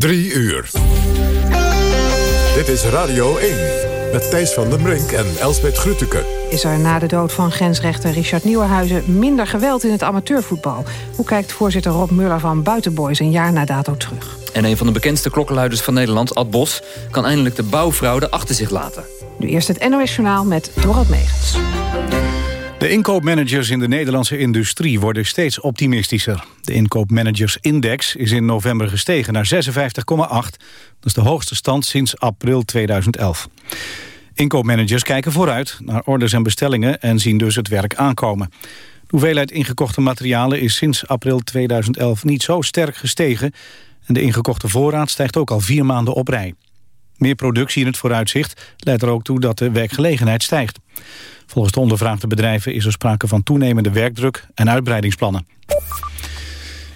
Drie uur. Dit is Radio 1 met Thijs van den Brink en Elsbeth Grütke. Is er na de dood van grensrechter Richard Nieuwenhuizen... minder geweld in het amateurvoetbal? Hoe kijkt voorzitter Rob Muller van Buitenboys een jaar na dato terug? En een van de bekendste klokkenluiders van Nederland, Ad Bos... kan eindelijk de bouwfraude achter zich laten. Nu eerst het NOS Journaal met Dorot Megens. De inkoopmanagers in de Nederlandse industrie worden steeds optimistischer. De inkoopmanagersindex is in november gestegen naar 56,8. Dat is de hoogste stand sinds april 2011. Inkoopmanagers kijken vooruit naar orders en bestellingen... en zien dus het werk aankomen. De hoeveelheid ingekochte materialen is sinds april 2011 niet zo sterk gestegen... en de ingekochte voorraad stijgt ook al vier maanden op rij. Meer productie in het vooruitzicht leidt er ook toe dat de werkgelegenheid stijgt. Volgens de ondervraagde bedrijven is er sprake van toenemende werkdruk en uitbreidingsplannen.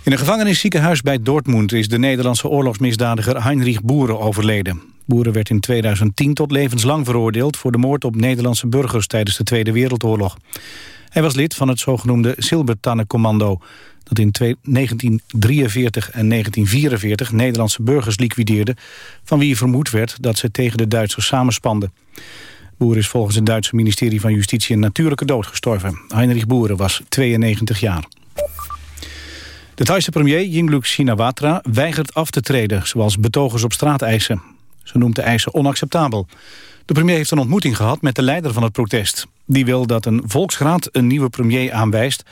In een gevangenisziekenhuis bij Dortmund is de Nederlandse oorlogsmisdadiger Heinrich Boeren overleden. Boeren werd in 2010 tot levenslang veroordeeld voor de moord op Nederlandse burgers tijdens de Tweede Wereldoorlog. Hij was lid van het zogenoemde Silbertannencommando dat in 1943 en 1944 Nederlandse burgers liquideerde... van wie vermoed werd dat ze tegen de Duitsers samenspanden. Boer is volgens het Duitse ministerie van Justitie een natuurlijke dood gestorven. Heinrich Boeren was 92 jaar. De Thaise premier Yingluck Shinawatra weigert af te treden... zoals betogers op straat eisen. Ze noemt de eisen onacceptabel. De premier heeft een ontmoeting gehad met de leider van het protest. Die wil dat een volksraad een nieuwe premier aanwijst...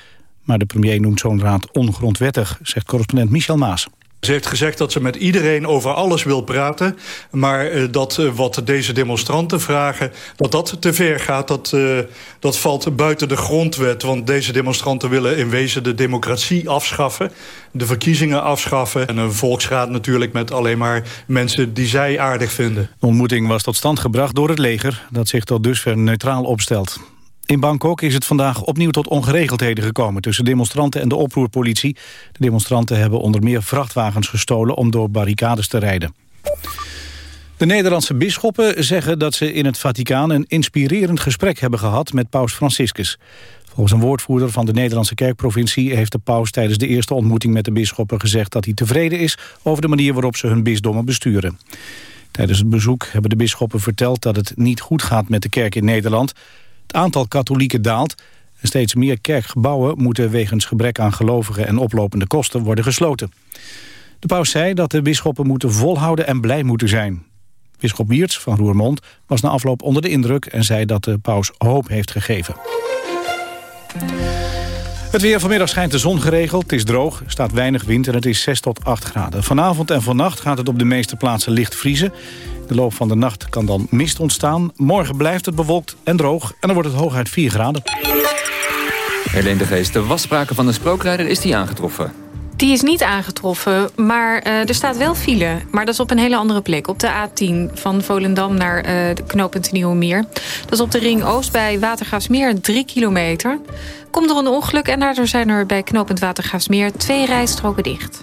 maar de premier noemt zo'n raad ongrondwettig, zegt correspondent Michel Maas. Ze heeft gezegd dat ze met iedereen over alles wil praten... maar uh, dat uh, wat deze demonstranten vragen, dat dat te ver gaat... Dat, uh, dat valt buiten de grondwet. Want deze demonstranten willen in wezen de democratie afschaffen... de verkiezingen afschaffen... en een volksraad natuurlijk met alleen maar mensen die zij aardig vinden. De ontmoeting was tot stand gebracht door het leger... dat zich tot dusver neutraal opstelt. In Bangkok is het vandaag opnieuw tot ongeregeldheden gekomen... tussen demonstranten en de oproerpolitie. De demonstranten hebben onder meer vrachtwagens gestolen... om door barricades te rijden. De Nederlandse bisschoppen zeggen dat ze in het Vaticaan... een inspirerend gesprek hebben gehad met paus Franciscus. Volgens een woordvoerder van de Nederlandse kerkprovincie... heeft de paus tijdens de eerste ontmoeting met de bisschoppen gezegd... dat hij tevreden is over de manier waarop ze hun bisdommen besturen. Tijdens het bezoek hebben de bisschoppen verteld dat het niet goed gaat met de kerk in Nederland... Het aantal katholieken daalt en steeds meer kerkgebouwen moeten wegens gebrek aan gelovigen en oplopende kosten worden gesloten. De paus zei dat de bisschoppen moeten volhouden en blij moeten zijn. Bisschop Wiertz van Roermond was na afloop onder de indruk en zei dat de paus hoop heeft gegeven. Het weer vanmiddag schijnt de zon geregeld. Het is droog, staat weinig wind en het is 6 tot 8 graden. Vanavond en vannacht gaat het op de meeste plaatsen licht vriezen. In de loop van de nacht kan dan mist ontstaan. Morgen blijft het bewolkt en droog en dan wordt het hooguit 4 graden. Helene de Geest, de van de sprookrijder is die aangetroffen? Die is niet aangetroffen, maar uh, er staat wel file. Maar dat is op een hele andere plek. Op de A10 van Volendam naar uh, de knooppunt Nieuwemeer. Dat is op de Ring Oost bij Watergraafsmeer, 3 kilometer. Komt er een ongeluk en daardoor zijn er bij knooppunt Watergraafsmeer... twee rijstroken dicht.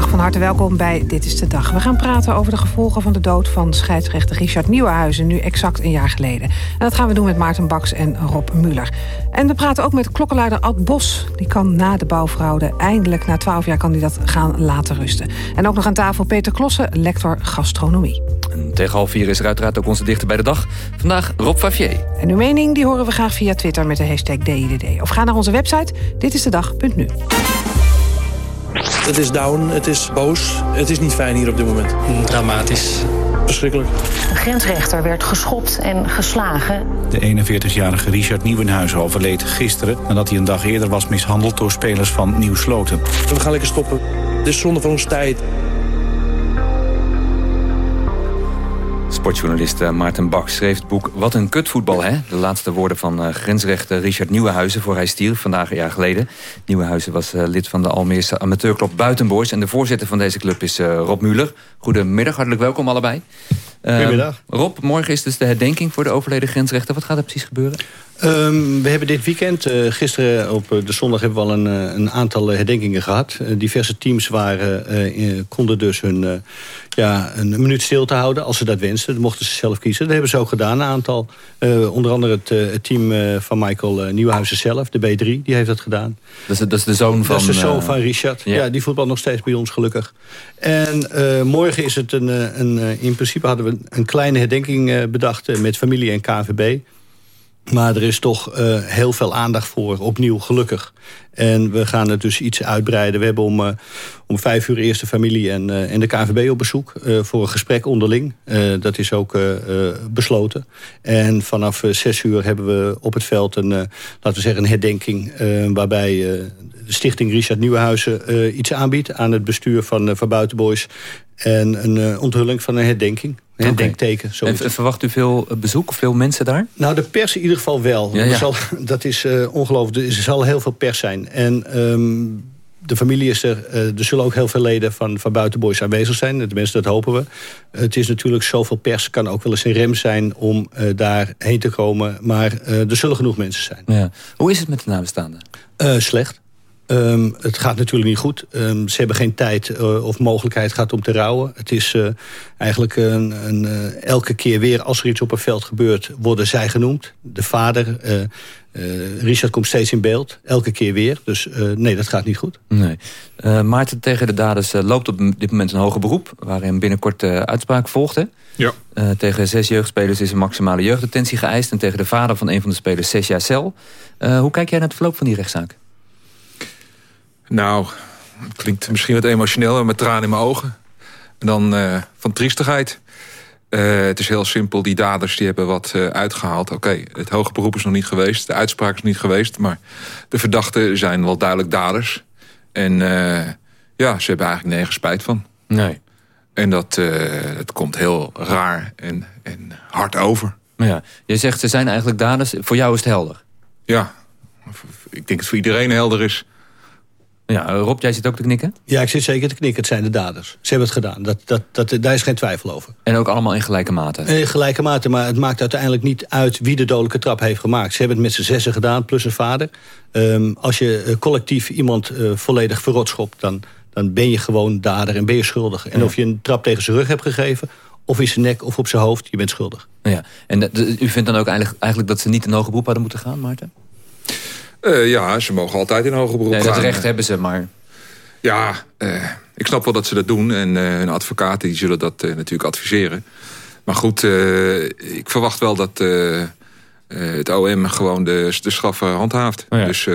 Goedemiddag, van harte welkom bij Dit is de Dag. We gaan praten over de gevolgen van de dood van scheidsrechter Richard Nieuwenhuizen... nu exact een jaar geleden. En dat gaan we doen met Maarten Baks en Rob Muller. En we praten ook met klokkenluider Ad Bos. Die kan na de bouwfraude eindelijk na twaalf jaar kan die dat gaan laten rusten. En ook nog aan tafel Peter Klossen, lector gastronomie. En tegen half vier is er uiteraard ook onze dichter bij de dag. Vandaag Rob Favier. En uw mening die horen we graag via Twitter met de hashtag DIDD. Of ga naar onze website ditistedag.nu. Het is down, het is boos. Het is niet fijn hier op dit moment. Dramatisch. Verschrikkelijk. De grensrechter werd geschopt en geslagen. De 41-jarige Richard Nieuwenhuizen overleed gisteren... nadat hij een dag eerder was mishandeld door spelers van Nieuw Sloten. We gaan lekker stoppen. Dit is zonde van ons tijd. Sportjournalist eh, Maarten Bak schreef het boek Wat een kutvoetbal, hè? De laatste woorden van uh, grensrechter Richard Nieuwenhuizen voor hij stierf, vandaag een jaar geleden. Nieuwenhuizen was uh, lid van de Almeerse amateurclub Buitenboys... en de voorzitter van deze club is Rob Muller. Goedemiddag, hartelijk welkom allebei. Ehm, Goedemiddag. Rob, morgen is dus de herdenking voor de overleden grensrechter. Wat gaat er precies gebeuren? Ehm, we hebben dit weekend, uh, gisteren op de zondag hebben we al een, een aantal herdenkingen gehad. Uh, diverse teams waren, uh, konden dus hun, ja, een minuut stil te houden als ze dat wensten. Dat mochten ze zelf kiezen. Dat hebben ze ook gedaan, een aantal. onder andere het, het team van Michael Nieuwhuizen zelf, de B3, die heeft dat gedaan. Dat is, dat is de zoon van... Dat is de zoon van Richard. Ja. ja. die voetbal nog steeds bij ons gelukkig. En morgen is het een, een, in principe hadden we een kleine herdenking bedacht met familie en KVB. Maar er is toch uh, heel veel aandacht voor, opnieuw gelukkig. En we gaan het dus iets uitbreiden. We hebben om, uh, om vijf uur eerst de familie en, uh, en de KVB op bezoek... voor een gesprek onderling. dat is ook besloten. En vanaf zes uur hebben we op het veld een, laten we zeggen, een herdenking... waarbij de stichting Richard Nieuwenhuizen iets aanbiedt... aan het bestuur van, van Buitenboys... en een onthulling van een herdenking. Okay. denkteken. En verwacht u veel bezoek of veel mensen daar? Nou, de pers in ieder geval wel. Ja, ja. Zal, dat is uh, ongelooflijk. Er zal heel veel pers zijn. En um, de familie is er. Uh, er zullen ook heel veel leden van, van Buitenboys aanwezig zijn. Tenminste, dat hopen we. Het is natuurlijk zoveel pers. kan ook wel eens een rem zijn om uh, daarheen te komen. Maar er zullen genoeg mensen zijn. Ja. Hoe is het met de nabestaanden? slecht. Um, het gaat natuurlijk niet goed. Um, ze hebben geen tijd uh, of mogelijkheid gehad om te rouwen. Het is uh, eigenlijk een, een, uh, elke keer weer als er iets op een veld gebeurt... worden zij genoemd. De vader, Richard komt steeds in beeld. Elke keer weer. Dus nee, dat gaat niet goed. Nee. Maarten tegen de daders loopt op dit moment een hoger beroep... waarin binnenkort uitspraak volgt. Ja. tegen zes jeugdspelers is een maximale jeugddetentie geëist... en tegen de vader van een van de spelers zes jaar cel. hoe kijk jij naar het verloop van die rechtszaak? Nou, het klinkt misschien wat emotioneel, met tranen in mijn ogen. En dan uh, van triestigheid. Uh, het is heel simpel, die daders die hebben wat uh, uitgehaald. Oké, okay, het hoge beroep is nog niet geweest, de uitspraak is niet geweest... maar de verdachten zijn wel duidelijk daders. En ja, ze hebben eigenlijk nergens spijt van. Nee. En dat, het komt heel raar en, en hard over. Ja, je zegt ze zijn eigenlijk daders, voor jou is het helder? Ja, ik denk dat het voor iedereen helder is... Ja, Rob, jij zit ook te knikken? Ja, ik zit zeker te knikken. Het zijn de daders. Ze hebben het gedaan. Dat, dat, dat, daar is geen twijfel over. En ook allemaal in gelijke mate? In gelijke mate, maar het maakt uiteindelijk niet uit... wie de dodelijke trap heeft gemaakt. Ze hebben het met z'n zessen gedaan, plus een vader. Um, als je uh, collectief iemand uh, volledig verrotschopt... Dan, dan ben je gewoon dader en ben je schuldig. En ja. of je een trap tegen zijn rug hebt gegeven... of in zijn nek of op zijn hoofd, je bent schuldig. Ja. En u vindt dan ook eigenlijk, eigenlijk dat ze niet in hoger beroep hadden moeten gaan, Maarten? Uh, ja, ze mogen altijd in hoger beroep nee, gaan. Dat recht hebben ze, maar... Ja, uh, ik snap wel dat ze dat doen. En uh, hun advocaten die zullen dat natuurlijk adviseren. Maar goed, ik verwacht wel dat het OM gewoon de, de straf handhaaft. Oh ja. Dus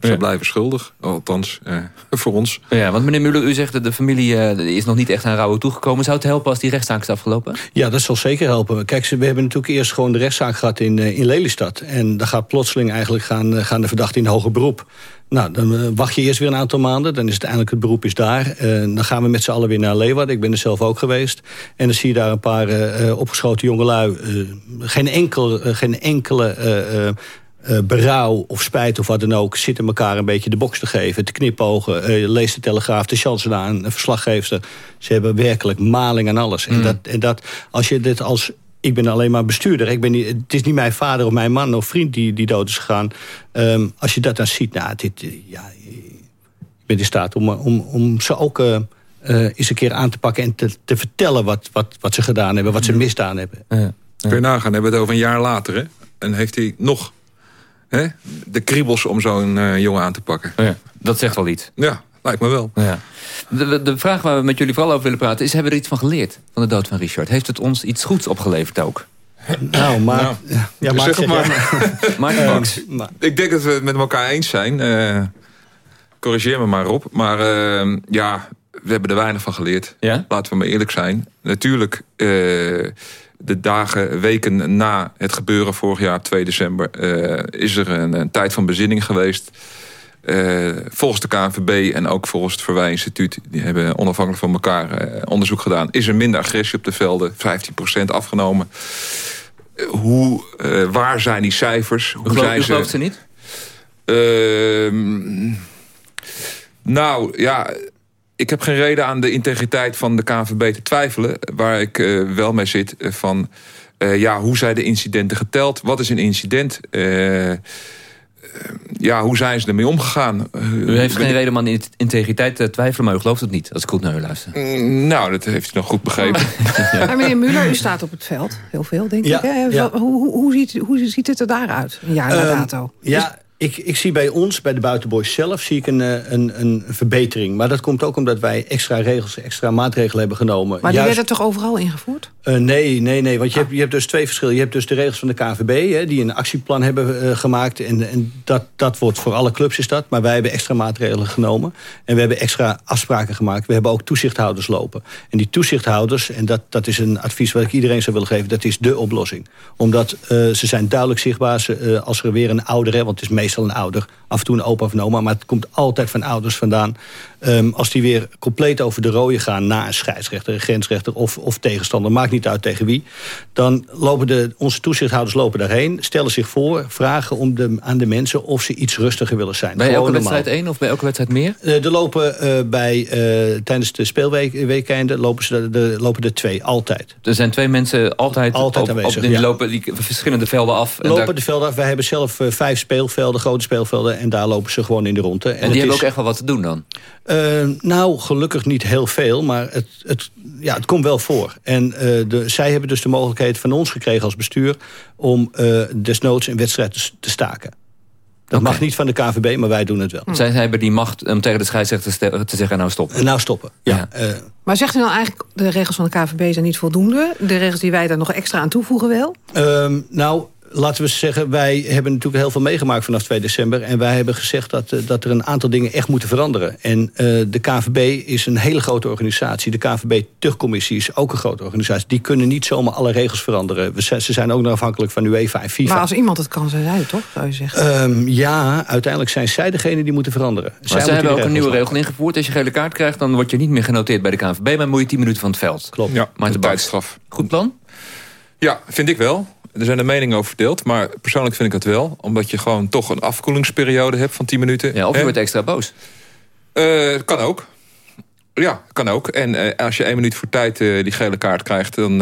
ze ja. blijven schuldig. Althans, voor ons. Ja, want meneer Muller, u zegt dat de familie is nog niet echt aan rouwen toegekomen. Zou het helpen als die rechtszaak is afgelopen? Ja, dat zal zeker helpen. Kijk, we hebben natuurlijk eerst gewoon de rechtszaak gehad in, in Lelystad. En dan gaat plotseling eigenlijk gaan, gaan de verdachten in hoger beroep. Nou, dan wacht je eerst weer een aantal maanden. Dan is het eindelijk het beroep is daar. Uh, dan gaan we met z'n allen weer naar Leeuwarden. Ik ben er zelf ook geweest. En dan zie je daar een paar uh, opgeschoten jongelui. Uh, geen, enkel, geen enkele berouw of spijt of wat dan ook... zitten elkaar een beetje de box te geven, te knipogen. lees de Telegraaf, de chance naar een verslaggeefster. Ze hebben werkelijk maling aan alles. Mm. En, dat, en dat, als je dit als ik ben alleen maar bestuurder. Ik ben niet, het is niet mijn vader of mijn man of vriend die, die dood is gegaan. Um, als je dat dan ziet, nou, dit, ja, ik ben in staat om, om, om ze ook uh, uh, eens een keer aan te pakken... en te, te vertellen wat, wat, wat ze gedaan hebben, wat ze misdaan hebben. Ja. Ja. Kun je nagaan, hebben we het over een jaar later. Hè? En heeft hij nog hè, de kriebels om zo'n uh, jongen aan te pakken. Ja, dat zegt wel iets. Ja, lijkt me wel. Ja. De, de vraag waar we met jullie vooral over willen praten... is, hebben we er iets van geleerd van de dood van Richard? Heeft het ons iets goeds opgeleverd ook? Nou, maar... Nou, ja, maar, zeg maar. maar. Max. Uh, ik denk dat we het met elkaar eens zijn. Uh, corrigeer me maar op. Maar uh, ja, we hebben er weinig van geleerd. Ja? Laten we maar eerlijk zijn. Natuurlijk, de dagen, weken na het gebeuren vorig jaar, 2 december... is er een, een tijd van bezinning geweest... Uh, volgens de KNVB en ook volgens het Verwij Instituut... die hebben onafhankelijk van elkaar uh, onderzoek gedaan... is er minder agressie op de velden, 15% afgenomen. Hoe, waar zijn die cijfers? Hoe, hoe zijn ze... gelooft ze niet? Ehm, nou, ja... ik heb geen reden aan de integriteit van de KNVB te twijfelen. Waar ik uh, wel mee zit van... Uh, ja, hoe zijn de incidenten geteld? Wat is een incident? Uh, ja, hoe zijn ze ermee omgegaan? U heeft geen reden om aan integriteit te twijfelen, maar u gelooft het niet, als ik goed naar u luister. Mm, nou, dat heeft u nog goed begrepen. ja. Maar meneer Muller, u staat op het veld, heel veel, denk ik. Hè? Ja. Hoe, hoe, hoe, ziet, hoe ziet het er daaruit, een jaar na um, dato? Ja, ik, ik zie bij ons, bij de buitenboys zelf, zie ik een, een, een verbetering. Maar dat komt ook omdat wij extra regels, extra maatregelen hebben genomen. Maar die Juist, werden toch overal ingevoerd? Uh, nee, nee, nee. Want je, hebt, je hebt dus twee verschillen. Je hebt dus de regels van de KVB, hè, die een actieplan hebben uh, gemaakt. En, en dat, dat wordt voor alle clubs is dat. Maar wij hebben extra maatregelen genomen. En we hebben extra afspraken gemaakt. We hebben ook toezichthouders lopen. En die toezichthouders, en dat, dat is een advies wat ik iedereen zou willen geven... dat is de oplossing. Omdat uh, ze zijn duidelijk zichtbaar. Ze, als er weer een ouder, hè, want het is meestal een ouder. Af en toe een opa of een oma, maar het komt altijd van ouders vandaan. Um, als die weer compleet over de rode gaan... na een scheidsrechter, een grensrechter of, of tegenstander... maakt niet uit tegen wie... dan lopen de, onze toezichthouders lopen daarheen... stellen zich voor, vragen om de, aan de mensen... of ze iets rustiger willen zijn. Bij elke wedstrijd één of bij elke wedstrijd meer? Uh, er lopen uh, bij, uh, tijdens de speelweekenden lopen, ze de, lopen er twee, altijd. Er zijn twee mensen altijd, altijd op, aanwezig, op, die ja. lopen die verschillende velden af. En lopen daar... de velden af. Wij hebben zelf vijf speelvelden, grote speelvelden... en daar lopen ze gewoon in de ronde. En, en die hebben is, ook echt wel wat te doen dan? Uh, nou, gelukkig niet heel veel, maar het, het, ja, het komt wel voor. En uh, de, zij hebben dus de mogelijkheid van ons gekregen als bestuur... om uh, desnoods een wedstrijd te, te staken. Dat okay. mag niet van de KVB, maar wij doen het wel. Hm. Zij hebben die macht om tegen de scheidsrechter te zeggen... nou stoppen. Nou stoppen, ja. ja. Uh, maar zegt u nou eigenlijk, de regels van de KVB zijn niet voldoende? De regels die wij daar nog extra aan toevoegen wel? Uh, nou, laten we zeggen, wij hebben natuurlijk heel veel meegemaakt vanaf 2 december. En wij hebben gezegd dat, uh, dat er een aantal dingen echt moeten veranderen. En uh, de KVB is een hele grote organisatie. De KVB-tuchtcommissie is ook een grote organisatie. Die kunnen niet zomaar alle regels veranderen. We, ze zijn ook nog afhankelijk van UEFA en FIFA. Maar als iemand het kan, zijn zij toch, zou je zeggen? Um, ja, uiteindelijk zijn zij degene die moeten veranderen. Maar zij, zij hebben ook een nieuwe regel ingevoerd. Als je gele kaart krijgt, dan word je niet meer genoteerd bij de KVB... maar moet je 10 minuten van het veld. Klopt. Ja, maar de tijdstraf. Goed plan? Ja, vind ik wel. Er zijn de meningen over verdeeld, maar persoonlijk vind ik het wel. Omdat je gewoon toch een afkoelingsperiode hebt van 10 minuten. Ja, of je wordt extra boos. Uh, kan ook. Ja, kan ook. En uh, als je één minuut voor tijd uh, die gele kaart krijgt... Dan,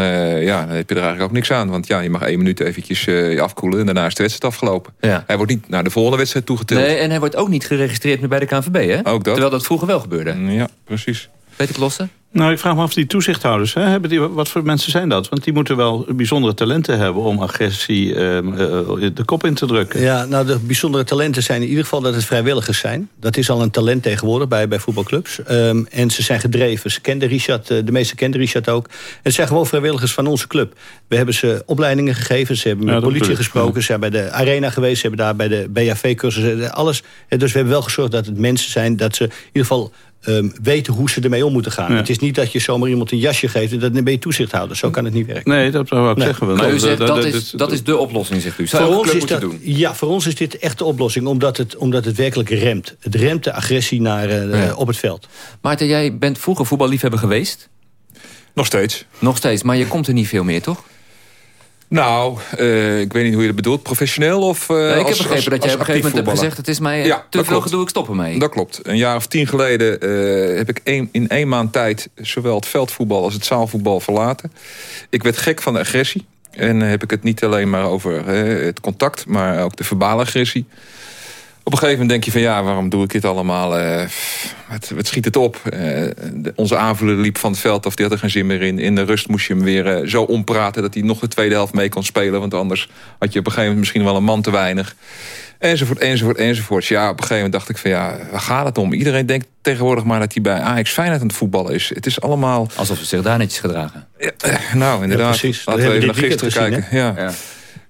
ja, dan heb je er eigenlijk ook niks aan. Want ja, je mag één minuut eventjes je afkoelen... en daarna is de wedstrijd afgelopen. Ja. Hij wordt niet naar de volgende wedstrijd toegetild. Nee, en hij wordt ook niet geregistreerd meer bij de KNVB, hè? Ook dat. Terwijl dat vroeger wel gebeurde. Ja, precies. Peter Klossen? Nou, ik vraag me af, die toezichthouders, hè, hebben die, wat voor mensen zijn dat? Want die moeten wel bijzondere talenten hebben om agressie uh, uh, de kop in te drukken. Ja, nou, de bijzondere talenten zijn in ieder geval dat het vrijwilligers zijn. Dat is al een talent tegenwoordig bij, bij voetbalclubs. Um, en ze zijn gedreven. Ze kenden Richard, de meeste kenden Richard ook. En het zijn gewoon vrijwilligers van onze club. We hebben ze opleidingen gegeven, ze hebben met Ja, de politie gesproken... ze zijn bij de arena geweest, ze hebben daar bij de BHV-cursus, alles. Dus we hebben wel gezorgd dat het mensen zijn, dat ze in ieder geval... Um, weten hoe ze ermee om moeten gaan. Ja. Het is niet dat je zomaar iemand een jasje geeft... en dat ben je toezichthouder. Zo kan het niet werken. Nee, dat zou ik Nee. zeggen. Maar u zegt, dat, dat- is, dat- is de oplossing, zegt u. Zou Voor ons, is dat, doen. ja, voor ons is dit echt de oplossing. Omdat het, omdat het werkelijk remt. Het remt de agressie naar, eh, Ja. op het veld. Maarten, jij bent vroeger voetballiefhebber geweest. Nog steeds. Nog steeds, maar je komt er niet veel meer, toch? Nou, uh, ik weet niet hoe je dat bedoelt. Professioneel of uh, Nee, ik heb als, begrepen als, dat jij op een gegeven moment hebt gezegd... het is mij Ja, te veel gedoe, ik stop ermee. Dat klopt. Een jaar of tien geleden uh, heb ik een, in één maand tijd... zowel het veldvoetbal als het zaalvoetbal verlaten. Ik werd gek van de agressie. En heb ik het niet alleen maar over het contact... maar ook de verbale agressie. Op een gegeven moment denk je van ja, waarom doe ik dit allemaal? Uh, het, het schiet het op. Uh, de, onze aanvoerder liep van het veld af, die had er geen zin meer in. In de rust moest je hem weer uh, zo ompraten dat hij nog de tweede helft mee kon spelen. Want anders had je op een gegeven moment misschien wel een man te weinig. Enzovoort, enzovoort, enzovoort. Ja, op een gegeven moment dacht ik van ja, waar gaat het om? Iedereen denkt tegenwoordig maar dat hij bij Ajax Feyenoord aan het voetballen is. Het is allemaal... Alsof ze zich daar netjes gedragen. Ja, nou, inderdaad. Ja, precies. Laten we even hebben naar gisteren kijken. ja. Ja.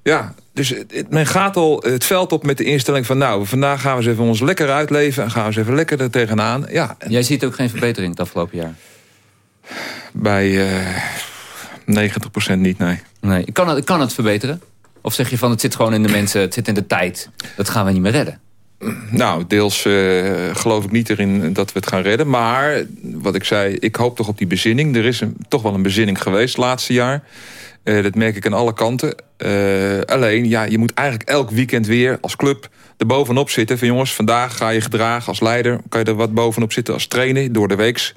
Ja, dus het, men gaat al het veld op met de instelling van... nou, vandaag gaan we eens even ons lekker uitleven... en gaan we eens even lekker er tegenaan. Ja, Jij ziet ook geen verbetering het afgelopen jaar. bij eh 90% niet, nee. Nee. Kan het, kan het verbeteren? Of zeg je van het zit gewoon in de mensen, het zit in de tijd. Dat gaan we niet meer redden. Nou, deels eh, geloof ik niet erin dat we het gaan redden. Maar, wat ik zei, ik hoop toch op die bezinning. Er is een, toch wel een bezinning geweest het laatste jaar. Dat merk ik aan alle kanten. alleen, ja, je moet eigenlijk elk weekend weer als club er bovenop zitten. Van jongens, vandaag ga je gedragen als leider. Kan je er wat bovenop zitten als trainer door de weeks.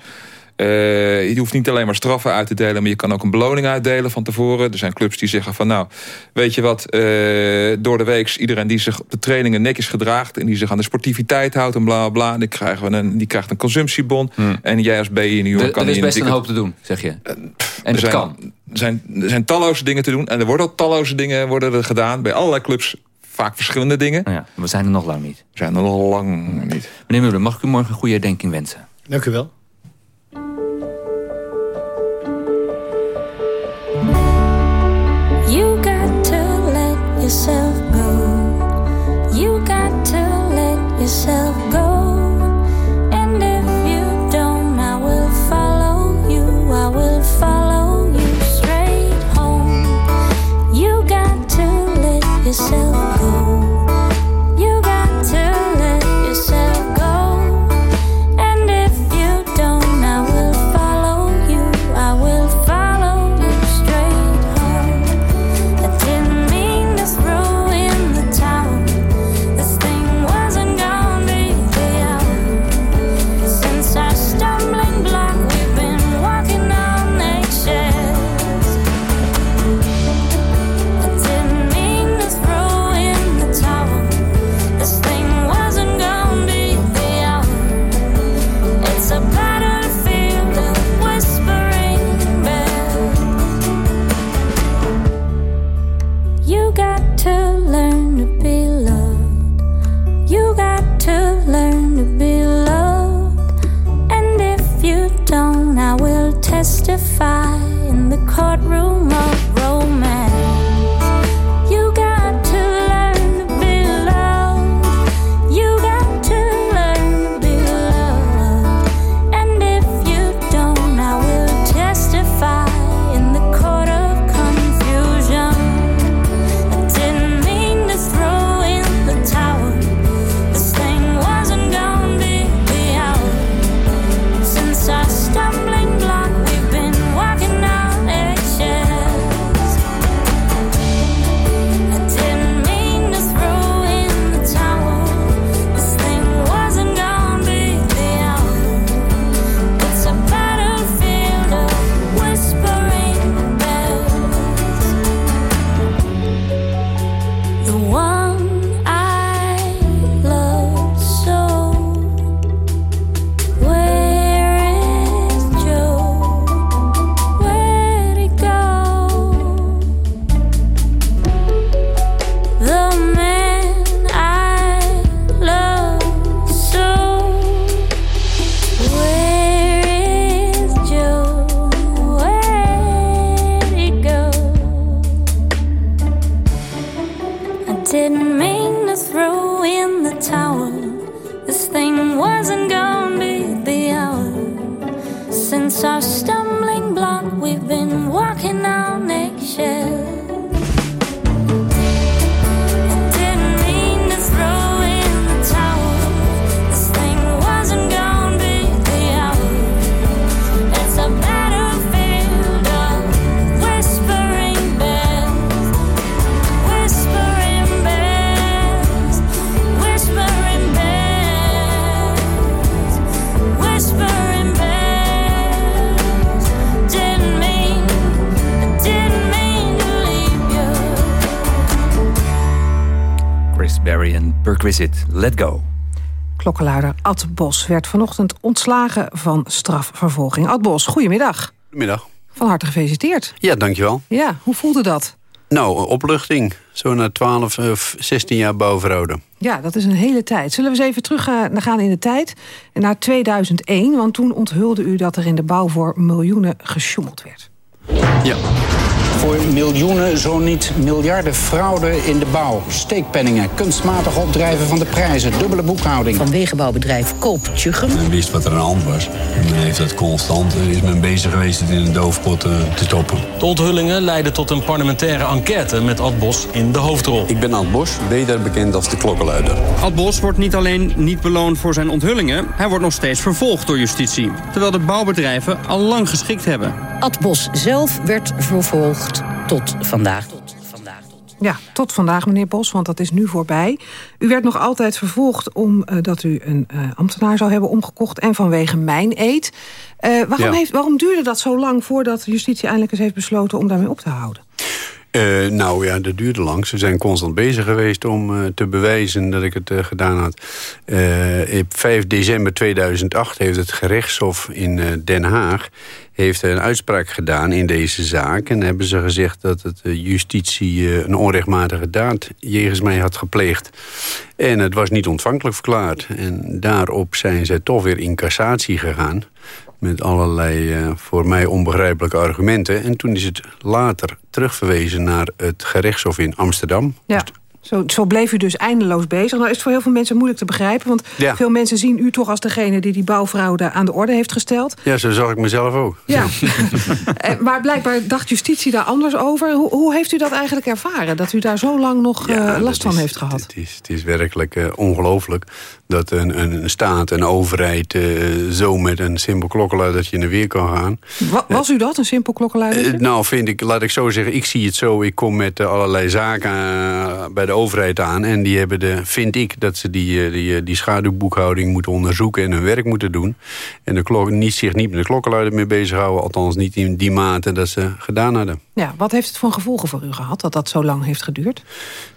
Uh, je hoeft niet alleen maar straffen uit te delen... maar je kan ook een beloning uitdelen van tevoren. Er zijn clubs die zeggen van nou, weet je wat... Uh, door de week iedereen die zich op de trainingen netjes gedraagt... en die zich aan de sportiviteit houdt en bla bla... die, krijgen we een, die krijgt een consumptiebon. Hmm. En jij als B-junior kan... Er is best een hoop te doen, zeg je. Uh, en dat kan. Er zijn, er zijn talloze dingen te doen. En er worden ook talloze dingen worden er gedaan... bij allerlei clubs vaak verschillende dingen. Nou ja, we zijn er nog lang niet. We zijn er nog lang niet. Meneer Muller, mag ik u morgen een goede herdenking wensen? Dank u wel. yourself Let Go. Klokkenluider Ad Bos werd vanochtend ontslagen van strafvervolging. Ad Bos, goedemiddag. Goedemiddag. Van harte gefeliciteerd. Ja, dankjewel. Ja, hoe voelde dat? Nou, opluchting. Zo na 12 of 16 jaar bouwverhouden. Ja, dat is een hele tijd. Zullen we eens even terug gaan in de tijd? Naar 2001, want toen onthulde u dat er in de bouw voor miljoenen gesjoemeld werd. Ja voor miljoenen, zo niet miljarden fraude in de bouw. Steekpenningen, kunstmatig opdrijven van de prijzen, dubbele boekhouding. Van wegenbouwbedrijf Koop Tjuchem. Men wist wat er aan de hand was. En men heeft dat constant, is men bezig geweest het in een doofpot eh, te stoppen. De onthullingen leidden tot een parlementaire enquête met Ad Bos in de hoofdrol. Ik ben Ad Bos, beter bekend als de klokkenluider. Ad Bos wordt niet alleen niet beloond voor zijn onthullingen... hij wordt nog steeds vervolgd door justitie. Terwijl de bouwbedrijven al lang geschikt hebben. Ad Bos zelf werd vervolgd Tot vandaag. Ja, tot vandaag, meneer Bos, want dat is nu voorbij. U werd nog altijd vervolgd omdat u een uh, ambtenaar zou hebben omgekocht... en vanwege mijn eet. Uh, waarom, ja. heeft, waarom duurde dat zo lang voordat justitie eindelijk eens heeft besloten... om daarmee op te houden? Uh, nou ja, dat duurde lang. Ze zijn constant bezig geweest om uh, te bewijzen dat ik het uh, gedaan had. op 5 december 2008 heeft het gerechtshof in Den Haag heeft een uitspraak gedaan in deze zaak. En hebben ze gezegd dat het justitie een onrechtmatige daad jegens mij had gepleegd. En het was niet ontvankelijk verklaard. En daarop zijn zij toch weer in cassatie gegaan met allerlei uh, voor mij onbegrijpelijke argumenten. En toen is het later terugverwezen naar het gerechtshof in Amsterdam. Ja. Zo, zo bleef u dus eindeloos bezig. Nou is het voor heel veel mensen moeilijk te begrijpen. Want ja. veel mensen zien u toch als degene die die bouwfraude aan de orde heeft gesteld. Ja, zo zag ik mezelf ook. Ja. maar blijkbaar dacht justitie daar anders over. Hoe, hoe, heeft u dat eigenlijk ervaren? Dat u daar zo lang nog ja, uh, last van is, heeft gehad? Het is, het is werkelijk uh, ongelooflijk dat een, een staat, een overheid... Uh, zo met een simpel klokkenluidertje in de weer kan gaan. Wa was u dat, een simpel klokkenluidertje? nou, vind ik, laat ik zo zeggen, ik zie het zo. Ik kom met allerlei zaken bij de overheid aan. En die hebben de, vind ik, dat ze die, die, die schaduwboekhouding moeten onderzoeken... en hun werk moeten doen. En de klok, niet, zich niet met de klokkenluider meer bezighouden. Althans niet in die mate dat ze gedaan hadden. Ja, wat heeft het voor gevolgen voor u gehad dat dat zo lang heeft geduurd?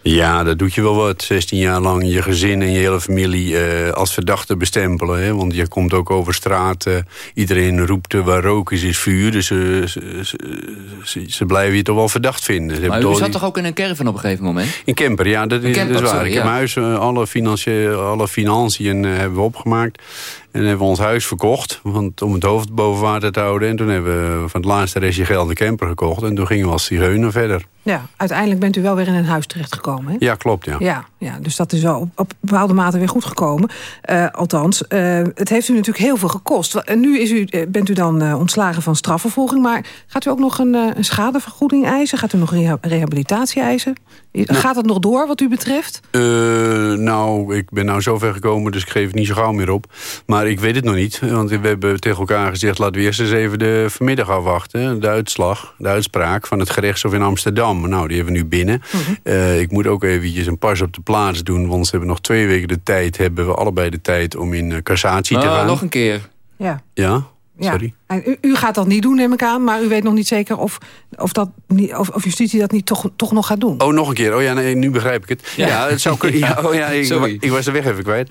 Ja, dat doet je wel wat. 16 jaar lang je gezin en je hele familie uh, als verdachte bestempelen. Hè? Want je komt ook over straat. Uh, iedereen roept uh, waar rook is, is vuur. Dus ze, ze, ze, blijven je toch wel verdacht vinden. Ze maar u zat toch ook in een caravan op een gegeven moment? In camper, ja, dat, is, camper, dat is waar. Sorry, ik heb mijn huis, alle, financiën, alle financiën hebben we opgemaakt. En hebben we ons huis verkocht want, om het hoofd boven water te houden. En toen hebben we van het laatste restje geld een camper gekocht. En toen gingen we als zigeuner verder. Ja, uiteindelijk bent u wel weer in een huis terechtgekomen, hè? Ja, klopt, ja. Ja, ja dus dat is wel op, op bepaalde mate weer goed gekomen. Uh, althans, uh, het heeft u natuurlijk heel veel gekost. En nu is u, bent u dan uh, ontslagen van strafvervolging. Maar gaat u ook nog een, een schadevergoeding eisen? Gaat u nog reha rehabilitatie eisen? Nou, gaat het nog door wat u betreft? nou, ik ben nou zover gekomen, dus ik geef het niet zo gauw meer op. Maar ik weet het nog niet. Want we hebben tegen elkaar gezegd... laten we eerst eens even de vanmiddag afwachten. De uitslag, de uitspraak van het gerechtshof in Amsterdam. Nou, die hebben we nu binnen. -huh. uh, ik moet ook eventjes een pas op de plaats doen... want ze hebben nog twee weken de tijd... hebben we allebei de tijd om in uh, cassatie oh, te gaan. Nog een keer. Ja. Ja? Sorry. U, u, gaat dat niet doen, neem ik aan. Maar u weet nog niet zeker of, of, dat niet, of, of justitie dat niet toch, toch nog gaat doen. Oh, nog een keer. Oh ja, nee, nu begrijp ik het. Ja, ja het zou kunnen. Ja, oh ja, ik, ik was de weg even kwijt.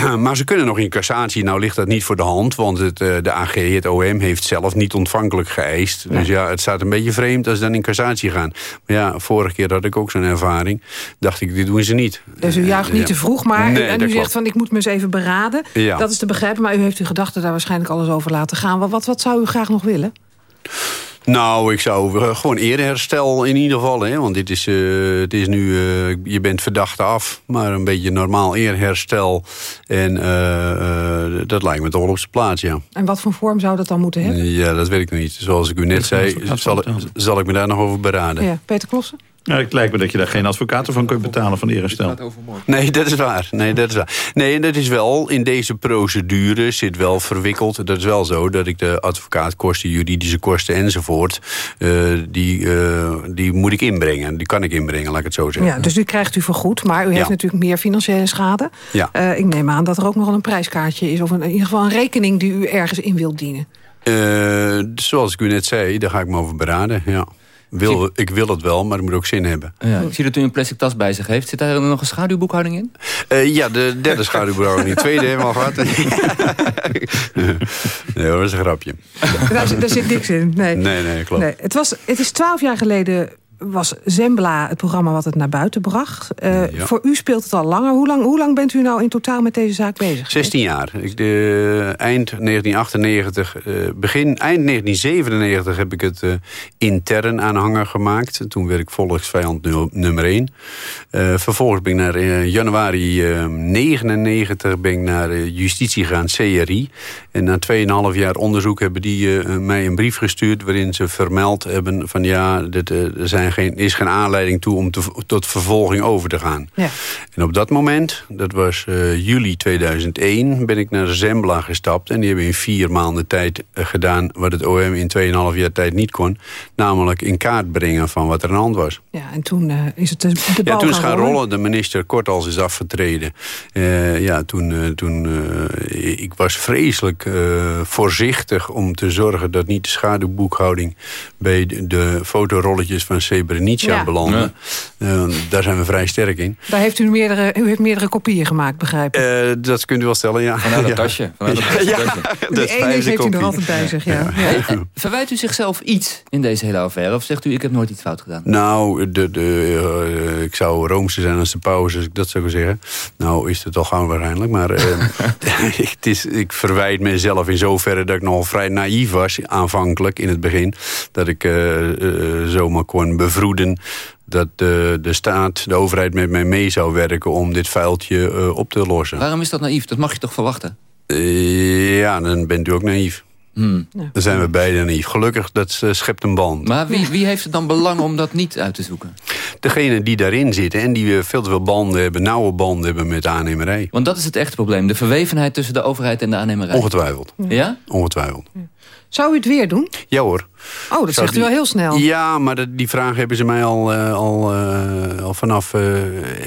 Maar ze kunnen nog in cassatie. Nou ligt dat niet voor de hand. Want het, de AG, het OM, heeft zelf niet ontvankelijk geëist. Dus ja, het staat een beetje vreemd als ze dan in cassatie gaan. Maar ja, vorige keer had ik ook zo'n ervaring. Dacht ik, dit doen ze niet. Dus u juicht niet ja. te vroeg, maar nee, en u zegt klopt. van ik moet me eens even beraden. Ja. Dat is te begrijpen, maar u heeft uw gedachten daar waarschijnlijk alles over laten gaan. Wat, wat, wat zou u graag nog willen? Nou, ik zou uh, gewoon eerherstel in ieder geval. Hè? Want dit is, uh, het is nu, uh, je bent verdachte af. Maar een beetje normaal eerherstel. En dat lijkt me toch wel op zijn plaats, ja. En wat voor vorm zou dat dan moeten hebben? Ja, dat weet ik nog niet. Zoals ik u net zei, zal, zal ik me daar nog over beraden. Ja, Peter Klossen? Nou, het lijkt me dat je daar geen advocaten van kunt betalen van eerherstel. Nee, dat is waar. Nee, dat is waar. Nee, dat is wel, in deze procedure zit wel verwikkeld. Dat is wel zo, dat ik de advocaatkosten, juridische kosten enzovoort... Uh, die, uh, die moet ik inbrengen. Die kan ik inbrengen, laat ik het zo zeggen. Ja, dus u krijgt u vergoed, maar u heeft ja. natuurlijk meer financiële schade. Ja. Uh, ik neem aan dat er ook nog een prijskaartje is... of een, in ieder geval een rekening die u ergens in wilt dienen. zoals ik u net zei, daar ga ik me over beraden, ja. Wil, ik wil het wel, maar het moet ook zin hebben. Ja, ik zie dat u een plastic tas bij zich heeft. Zit daar nog een schaduwboekhouding in? Uh, ja, de derde schaduwboekhouding. De tweede hebben we al gehad. nee hoor, dat is een grapje. Daar, zit, daar zit niks in. Nee, nee, nee klopt. Nee, het, was, het is twaalf jaar geleden was Zembla het programma wat het naar buiten bracht. Uh, ja. Voor u speelt het al langer. Hoe lang, hoe lang bent u nou in totaal met deze zaak bezig? 16 jaar. Ik, de, eind 1998, uh, begin, eind 1997 heb ik het uh, intern aanhanger gemaakt. Toen werd ik volksvijand nummer 1. vervolgens ben ik naar januari 1999 ben ik naar justitie gegaan, CRI. En na 2,5 jaar onderzoek hebben die mij een brief gestuurd... waarin ze vermeld hebben van ja, dit, er zijn en geen, is geen aanleiding toe om tot vervolging over te gaan. Ja. En op dat moment, dat was uh, juli 2001, ben ik naar Zembla gestapt. En die hebben in vier maanden tijd uh, gedaan wat het OM in 2,5 jaar tijd niet kon. Namelijk in kaart brengen van wat er aan de hand was. Ja, en toen uh, is het de, de Ja, toen is gaan rollen. rollen. De minister Kortals is afgetreden. Uh, ja, toen, toen ik was vreselijk voorzichtig om te zorgen dat niet de schaduwboekhouding bij de, de fotorolletjes van Srebrenica Ja. belandde. Ja. daar zijn we vrij sterk in. Daar heeft u meerdere, u heeft meerdere kopieën gemaakt, begrijp ik. Uh, dat kunt u wel stellen, ja. Vanuit ja. tasje. Vanuit is ene heeft u nog altijd bij zich, ja. ja. Hey, verwijt u zichzelf iets in deze hele affaire? Of zegt u, ik heb nooit iets fout gedaan? Nou, de, de, uh, ik zou roomser zijn als de paus, als ik dat zou zeggen. Nou, is het al gauw waarschijnlijk. Maar uh, het is, ik verwijt mezelf in zoverre dat ik nogal vrij naïef was aanvankelijk in het begin. Dat ik uh, zomaar kon bevroeden dat de, de staat, de overheid met mij mee zou werken om dit vuiltje op te lossen. Waarom is dat naïef? Dat mag je toch verwachten? ja, dan bent u ook naïef. Hmm. Dan zijn we beide naïef. Gelukkig, dat uh, schept een band. Maar wie, wie heeft er dan belang om dat niet uit te zoeken? Degene die daarin zitten en die veel te veel banden hebben... nauwe banden hebben met de aannemerij. Want dat is het echte probleem. De verwevenheid tussen de overheid en de aannemerij. Ongetwijfeld. Ja? Ongetwijfeld. Ja. Zou u het weer doen? Ja hoor. Oh, dat zegt u wel heel snel. Ja, maar die vraag hebben ze mij al, uh, al, uh, al vanaf uh,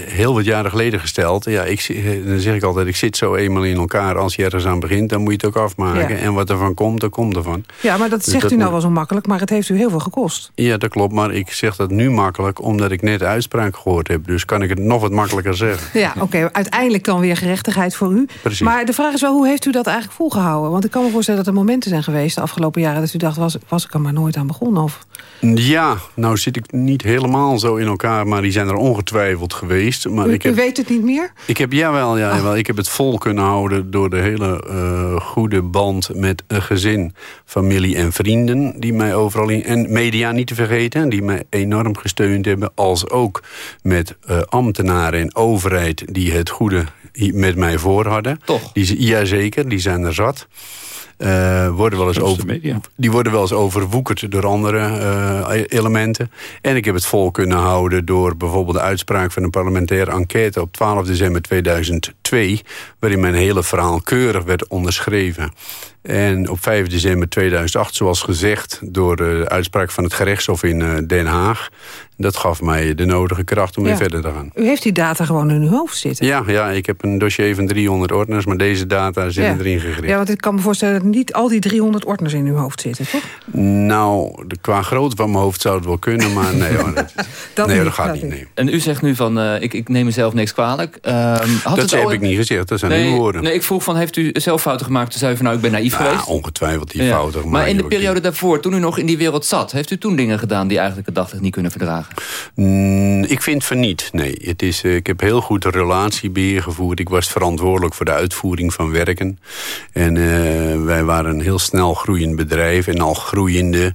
heel wat jaren geleden gesteld. Ja, ik, dan zeg ik altijd, ik zit zo eenmaal in elkaar. Als je ergens aan begint, dan moet je het ook afmaken. Ja. En wat er van komt, dat komt ervan. Ja, maar dat Dus zegt dat u nou wel zo makkelijk, maar het heeft u heel veel gekost. Ja, dat klopt. Maar ik zeg dat nu makkelijk, omdat ik net de uitspraak gehoord heb. Dus kan ik het nog wat makkelijker zeggen. Ja, oké. uiteindelijk dan weer gerechtigheid voor u. Precies. Maar de vraag is wel, hoe heeft u dat eigenlijk volgehouden? Want ik kan me voorstellen dat er momenten zijn geweest de afgelopen jaren... dat u dacht, was, was ik er maar nooit aan begonnen? Of... Ja, nou zit ik niet helemaal zo in elkaar, maar die zijn er ongetwijfeld geweest. Maar U, ik heb, u weet het niet meer? Ik heb, jawel, ja, jawel, ik heb het vol kunnen houden door de hele uh, goede band met een gezin, familie en vrienden. Die mij overal in, en media niet te vergeten, die mij enorm gesteund hebben. Als ook met uh, ambtenaren en overheid die het goede met mij voor hadden. Toch? Die, jazeker, die zijn er zat. Uh, worden wel eens over, die worden wel eens overwoekerd door andere uh, elementen. En ik heb het vol kunnen houden door bijvoorbeeld de uitspraak van een parlementaire enquête op 12 december 2002, waarin mijn hele verhaal keurig werd onderschreven. En op 5 december 2008, zoals gezegd, door de uitspraak van het gerechtshof in uh, Den Haag. Dat gaf mij de nodige kracht om Ja. weer verder te gaan. U heeft die data gewoon in uw hoofd zitten. Ja, ja, ik heb een dossier van 300 ordners, maar deze data zitten Ja. erin gegrift. Ja, want ik kan me voorstellen dat niet al die 300 ordners in uw hoofd zitten, toch? Nou, de, qua grootte van mijn hoofd zou het wel kunnen, maar nee hoor, dat, Dat nee, niet, dat gaat dat niet. Nee. En u zegt nu van, uh, ik, ik neem mezelf niks kwalijk. Uh, had Dat het ooit- ik niet gezegd, dat zijn nee, uw woorden. Nee, ik vroeg van, heeft u zelf fouten gemaakt? Toen zei u van, nou, ik ben naïef Ja, geweest. ongetwijfeld die Ja. fouten. Maar in de periode daarvoor, toen u nog in die wereld zat... heeft u toen dingen gedaan die eigenlijk het niet kunnen verdragen? Mm, ik vind van niet, nee. Het is, uh, ik heb heel goed relatiebeheer gevoerd. Ik was verantwoordelijk voor de uitvoering van werken. En uh, wij waren een heel snel groeiend bedrijf. En al groeiende,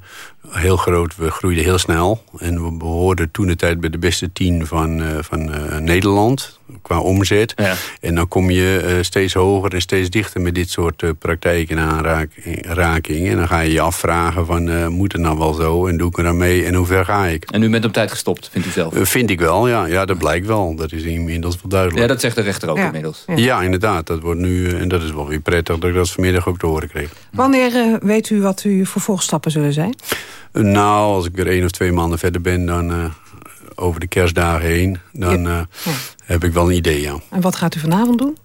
heel groot, we groeiden heel snel. En we behoorden toen de tijd bij de beste tien van, uh, van Nederland qua omzet. Ja. En dan kom je steeds hoger en steeds dichter met dit soort praktijken en aanrakingen. En dan ga je je afvragen van, moet het nou wel zo? En doe ik er aan mee? En hoe ver ga ik? En u bent op tijd gestopt, vindt u zelf? vind ik wel, ja. Ja, dat blijkt wel. Dat is inmiddels wel duidelijk. Ja, dat zegt de rechter ook Ja. inmiddels. Ja. Ja, inderdaad. Dat wordt nu, en dat is wel weer prettig dat ik dat vanmiddag ook te horen kreeg. Wanneer uh, weet u wat uw vervolgstappen zullen zijn? Nou, als ik er één of twee maanden verder ben, dan uh, over de kerstdagen heen, dan uh, ja. heb ik wel een idee, ja. En wat gaat u vanavond doen?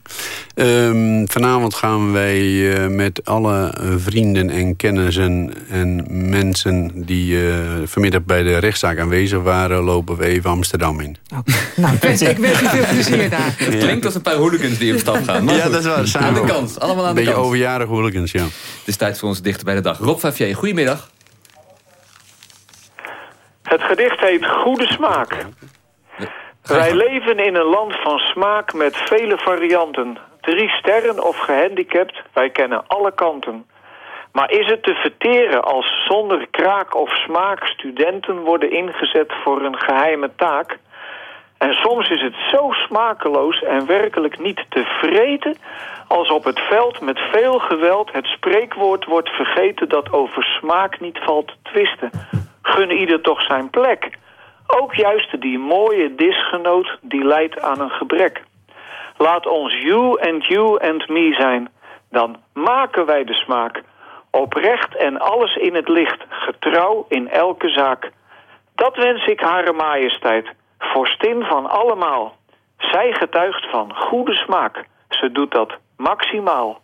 Um, vanavond gaan wij uh, met alle vrienden en kennissen en mensen die uh, vanmiddag bij de rechtszaak aanwezig waren, lopen we even Amsterdam in. Okay. Nou, ik wens, ik wens u veel plezier daar. Het klinkt als een paar hooligans die op stap gaan. Maar ja, goed, dat is waar. Samen aan de kant. Allemaal aan de Beetje kant. overjarige hooligans, ja. Het is tijd voor ons dichter bij de dag. Rob Favier, goedemiddag. Het gedicht heet Goede Smaak. Wij leven in een land van smaak met vele varianten. Drie sterren of gehandicapt, wij kennen alle kanten. Maar is het te verteren als zonder kraak of smaak studenten worden ingezet voor een geheime taak? En soms is het zo smakeloos en werkelijk niet te vreten... als op het veld met veel geweld het spreekwoord wordt vergeten... dat over smaak niet valt te twisten. Gun ieder toch zijn plek. Ook juist die mooie disgenoot die leidt aan een gebrek. Laat ons you and you and me zijn. Dan maken wij de smaak. Oprecht en alles in het licht. Getrouw in elke zaak. Dat wens ik Hare Majesteit. Vorstin van allemaal. Zij getuigt van goede smaak. Ze doet dat maximaal.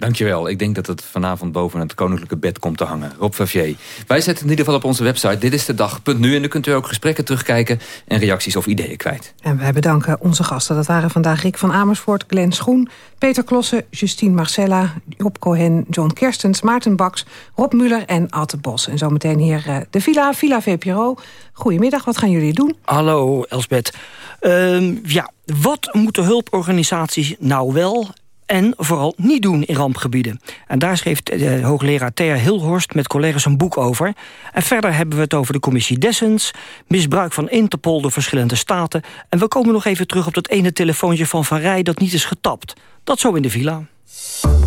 Dankjewel. Ik denk dat het vanavond boven het koninklijke bed komt te hangen. Rob Favier. Wij zetten in ieder geval op onze website dit is de dag.nu. En dan kunt u ook gesprekken terugkijken en reacties of ideeën kwijt. En wij bedanken onze gasten. Dat waren vandaag Rick van Amersfoort, Glenn Schoen... Peter Klossen, Justine Marcella, Job Cohen, John Kerstens... Maarten Baks, Rob Muller en Atte Bos. En zometeen hier uh, de Villa, Villa VPRO. Goedemiddag, wat gaan jullie doen? Hallo Elsbeth. Uh, ja, wat moeten hulporganisaties nou wel en vooral niet doen in rampgebieden. En daar schreef de hoogleraar Thea Hilhorst met collega's een boek over. En verder hebben we het over de commissie Dessens... misbruik van Interpol door verschillende staten... en we komen nog even terug op dat ene telefoontje van Van Rij... dat niet is getapt. Dat zo in de villa.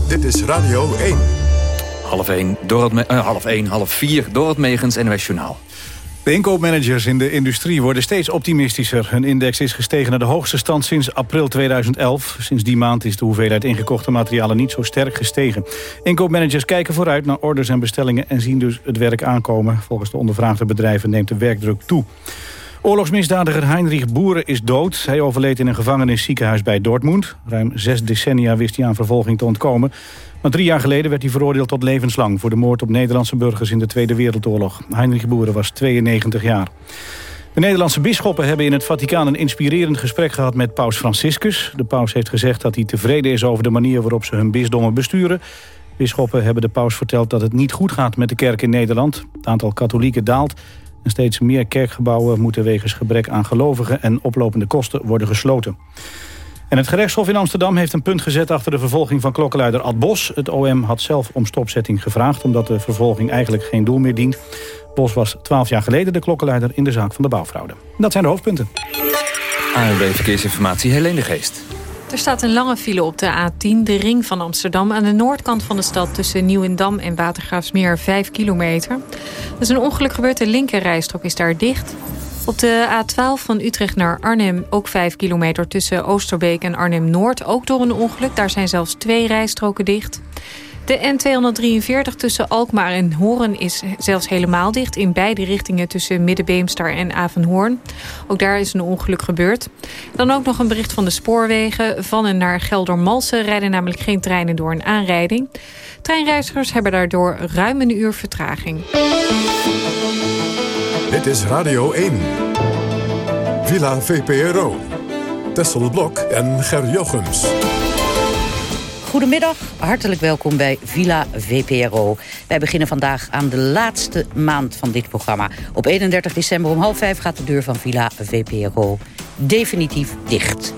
Dit is Radio 1. Half 1, door het uh, half 1, half 4, door het Megens NOS Journaal. De inkoopmanagers in de industrie worden steeds optimistischer. Hun index is gestegen naar de hoogste stand sinds april 2011. Sinds die maand is de hoeveelheid ingekochte materialen niet zo sterk gestegen. Inkoopmanagers kijken vooruit naar orders en bestellingen... en zien dus het werk aankomen. Volgens de ondervraagde bedrijven neemt de werkdruk toe. Oorlogsmisdadiger Heinrich Boeren is dood. Hij overleed in een gevangenisziekenhuis bij Dortmund. Ruim zes decennia wist hij aan vervolging te ontkomen. Maar drie jaar geleden werd hij veroordeeld tot levenslang... voor de moord op Nederlandse burgers in de Tweede Wereldoorlog. Heinrich Boeren was 92 jaar. De Nederlandse bisschoppen hebben in het Vaticaan een inspirerend gesprek gehad met paus Franciscus. De paus heeft gezegd dat hij tevreden is over de manier waarop ze hun bisdommen besturen. Bisschoppen hebben de paus verteld dat het niet goed gaat met de kerk in Nederland. Het aantal katholieken daalt en steeds meer kerkgebouwen moeten wegens gebrek aan gelovigen en oplopende kosten worden gesloten. En het gerechtshof in Amsterdam heeft een punt gezet achter de vervolging van klokkenluider Ad Bos. Het OM had zelf om stopzetting gevraagd omdat de vervolging eigenlijk geen doel meer dient. Bos was twaalf jaar geleden de klokkenluider in de zaak van de bouwfraude. Dat zijn de hoofdpunten. ANB Verkeersinformatie, Helene de Geest. Er staat een lange file op de A10, de ring van Amsterdam... aan de noordkant van de stad tussen Nieuwendam en Watergraafsmeer 5 kilometer. Er is een ongeluk gebeurd, de linkerrijstrook is daar dicht. Op de A12 van Utrecht naar Arnhem ook 5 kilometer tussen Oosterbeek en Arnhem-Noord. Ook door een ongeluk, daar zijn zelfs twee rijstroken dicht. De N243 tussen Alkmaar en Hoorn is zelfs helemaal dicht... in beide richtingen tussen Middenbeemster en Avenhoorn. Ook daar is een ongeluk gebeurd. Dan ook nog een bericht van de spoorwegen. Van en naar Geldermalsen rijden namelijk geen treinen door een aanrijding. Treinreizigers hebben daardoor ruim een uur vertraging. Dit is Radio 1. Villa VPRO. Tessel Blok en Ger Jochems. Goedemiddag, hartelijk welkom bij Villa VPRO. Wij beginnen vandaag aan de laatste maand van dit programma. Op 31 december om half vijf gaat de deur van Villa VPRO definitief dicht.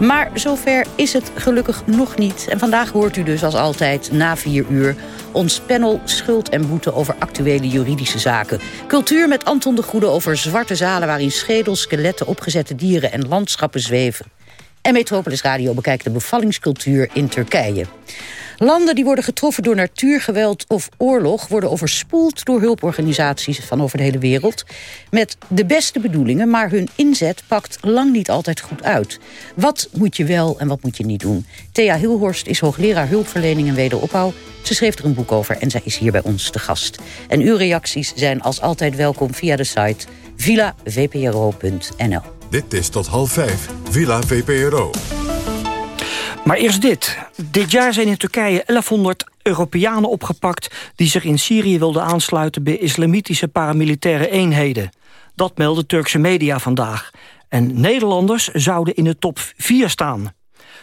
Maar zover is het gelukkig nog niet. En vandaag hoort u dus als altijd na vier uur... ons panel Schuld en Boete over actuele juridische zaken. Cultuur met Anton de Goede over zwarte zalen... waarin schedels, skeletten, opgezette dieren en landschappen zweven. En Metropolis Radio bekijkt de bevallingscultuur in Turkije. Landen die worden getroffen door natuurgeweld of oorlog... worden overspoeld door hulporganisaties van over de hele wereld... met de beste bedoelingen, maar hun inzet pakt lang niet altijd goed uit. Wat moet je wel en wat moet je niet doen? Thea Hilhorst is hoogleraar hulpverlening en wederopbouw. Ze schreef er een boek over en zij is hier bij ons te gast. En uw reacties zijn als altijd welkom via de site villavpro.nl. Dit is tot half vijf, Villa VPRO. Maar eerst dit. Dit jaar zijn in Turkije 1100 Europeanen opgepakt... die zich in Syrië wilden aansluiten bij islamitische paramilitaire eenheden. Dat melden Turkse media vandaag. En Nederlanders zouden in de top 4 staan.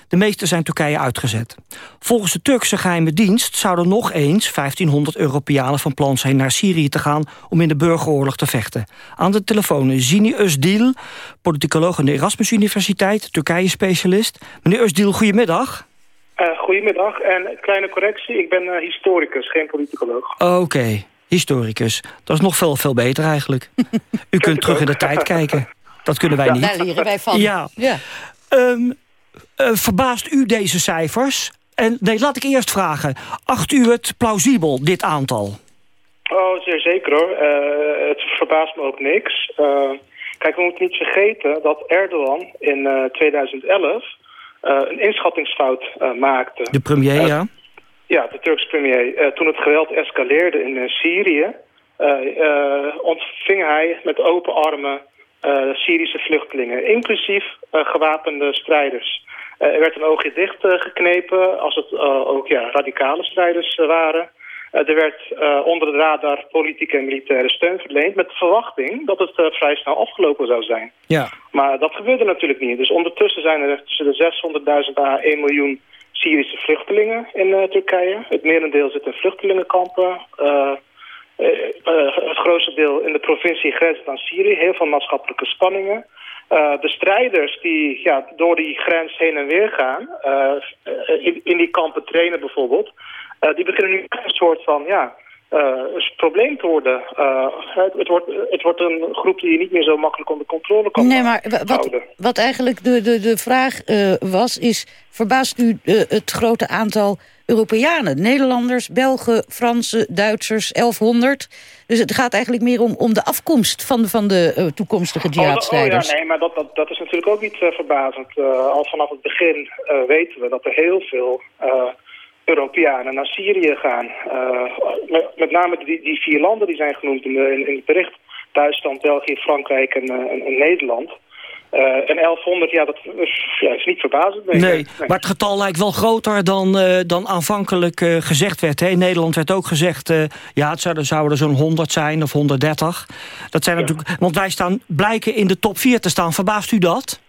De meeste zijn Turkije uitgezet. Volgens de Turkse geheime dienst zouden nog eens 1500 Europeanen van plan zijn naar Syrië te gaan om in de burgeroorlog te vechten. Aan de telefoon Zini Özdil, politicoloog aan de Erasmus Universiteit, Turkije-specialist. Meneer Özdil, goedemiddag. Uh, goedemiddag en kleine correctie, ik ben uh, historicus, geen politicoloog. Oké. Okay. Historicus. Dat is nog veel, veel beter eigenlijk. U kunt terug in de tijd kijken. Dat kunnen wij ja. niet. Daar leren wij van. Ja. ja. Um, uh, verbaast u deze cijfers? En nee, laat ik eerst vragen. Acht u het plausibel, dit aantal? Oh, zeer zeker hoor. Uh, het verbaast me ook niks. Uh, kijk, we moeten niet vergeten dat Erdogan in uh, 2011 een inschattingsfout maakte. De premier, ja? Ja, de Turkse premier. toen het geweld escaleerde in Syrië... ontving hij met open armen Syrische vluchtelingen, inclusief gewapende strijders. Er werd een oogje dicht geknepen als het ook ja, radicale strijders waren... Eh, er werd onder de radar politieke en militaire steun verleend... met de verwachting dat het vrij snel afgelopen zou zijn. Ja. Maar dat gebeurde natuurlijk niet. Dus ondertussen zijn er tussen de 600.000 à 1 miljoen Syrische vluchtelingen in Turkije. Het merendeel zit in vluchtelingenkampen. het grootste deel in de provincie grenst aan Syrië. Heel veel maatschappelijke spanningen. De strijders die ja, door die grens heen en weer gaan... in, in die kampen trainen bijvoorbeeld... Uh, die beginnen nu een soort van, ja, een probleem te worden. Het, het, wordt, het wordt een groep die je niet meer zo makkelijk onder controle kan nee, maar wat, wat eigenlijk de, de, de vraag was, is... verbaast u het grote aantal Europeanen? Nederlanders, Belgen, Fransen, Duitsers, 1100. Dus het gaat eigenlijk meer om, om de afkomst van de, van de toekomstige jihadstrijders. Oh, oh, ja, nee, maar dat, dat, dat is natuurlijk ook niet verbazend. al vanaf het begin weten we dat er heel veel Europeanen naar Syrië gaan. Met, met, name die, die, vier landen die zijn genoemd in, in, in het bericht. Duitsland, België, Frankrijk en, uh, en Nederland. Uh, en 1100, ja, dat is, ja, is niet verbazend. Nee, nee, maar het getal lijkt wel groter dan, dan aanvankelijk gezegd werd. Hè? In Nederland werd ook gezegd, ja, het zouden, zouden er zo'n 100 zijn of 130. Dat zijn natuurlijk, want wij staan, blijken in de top 4 te staan. Verbaast u dat?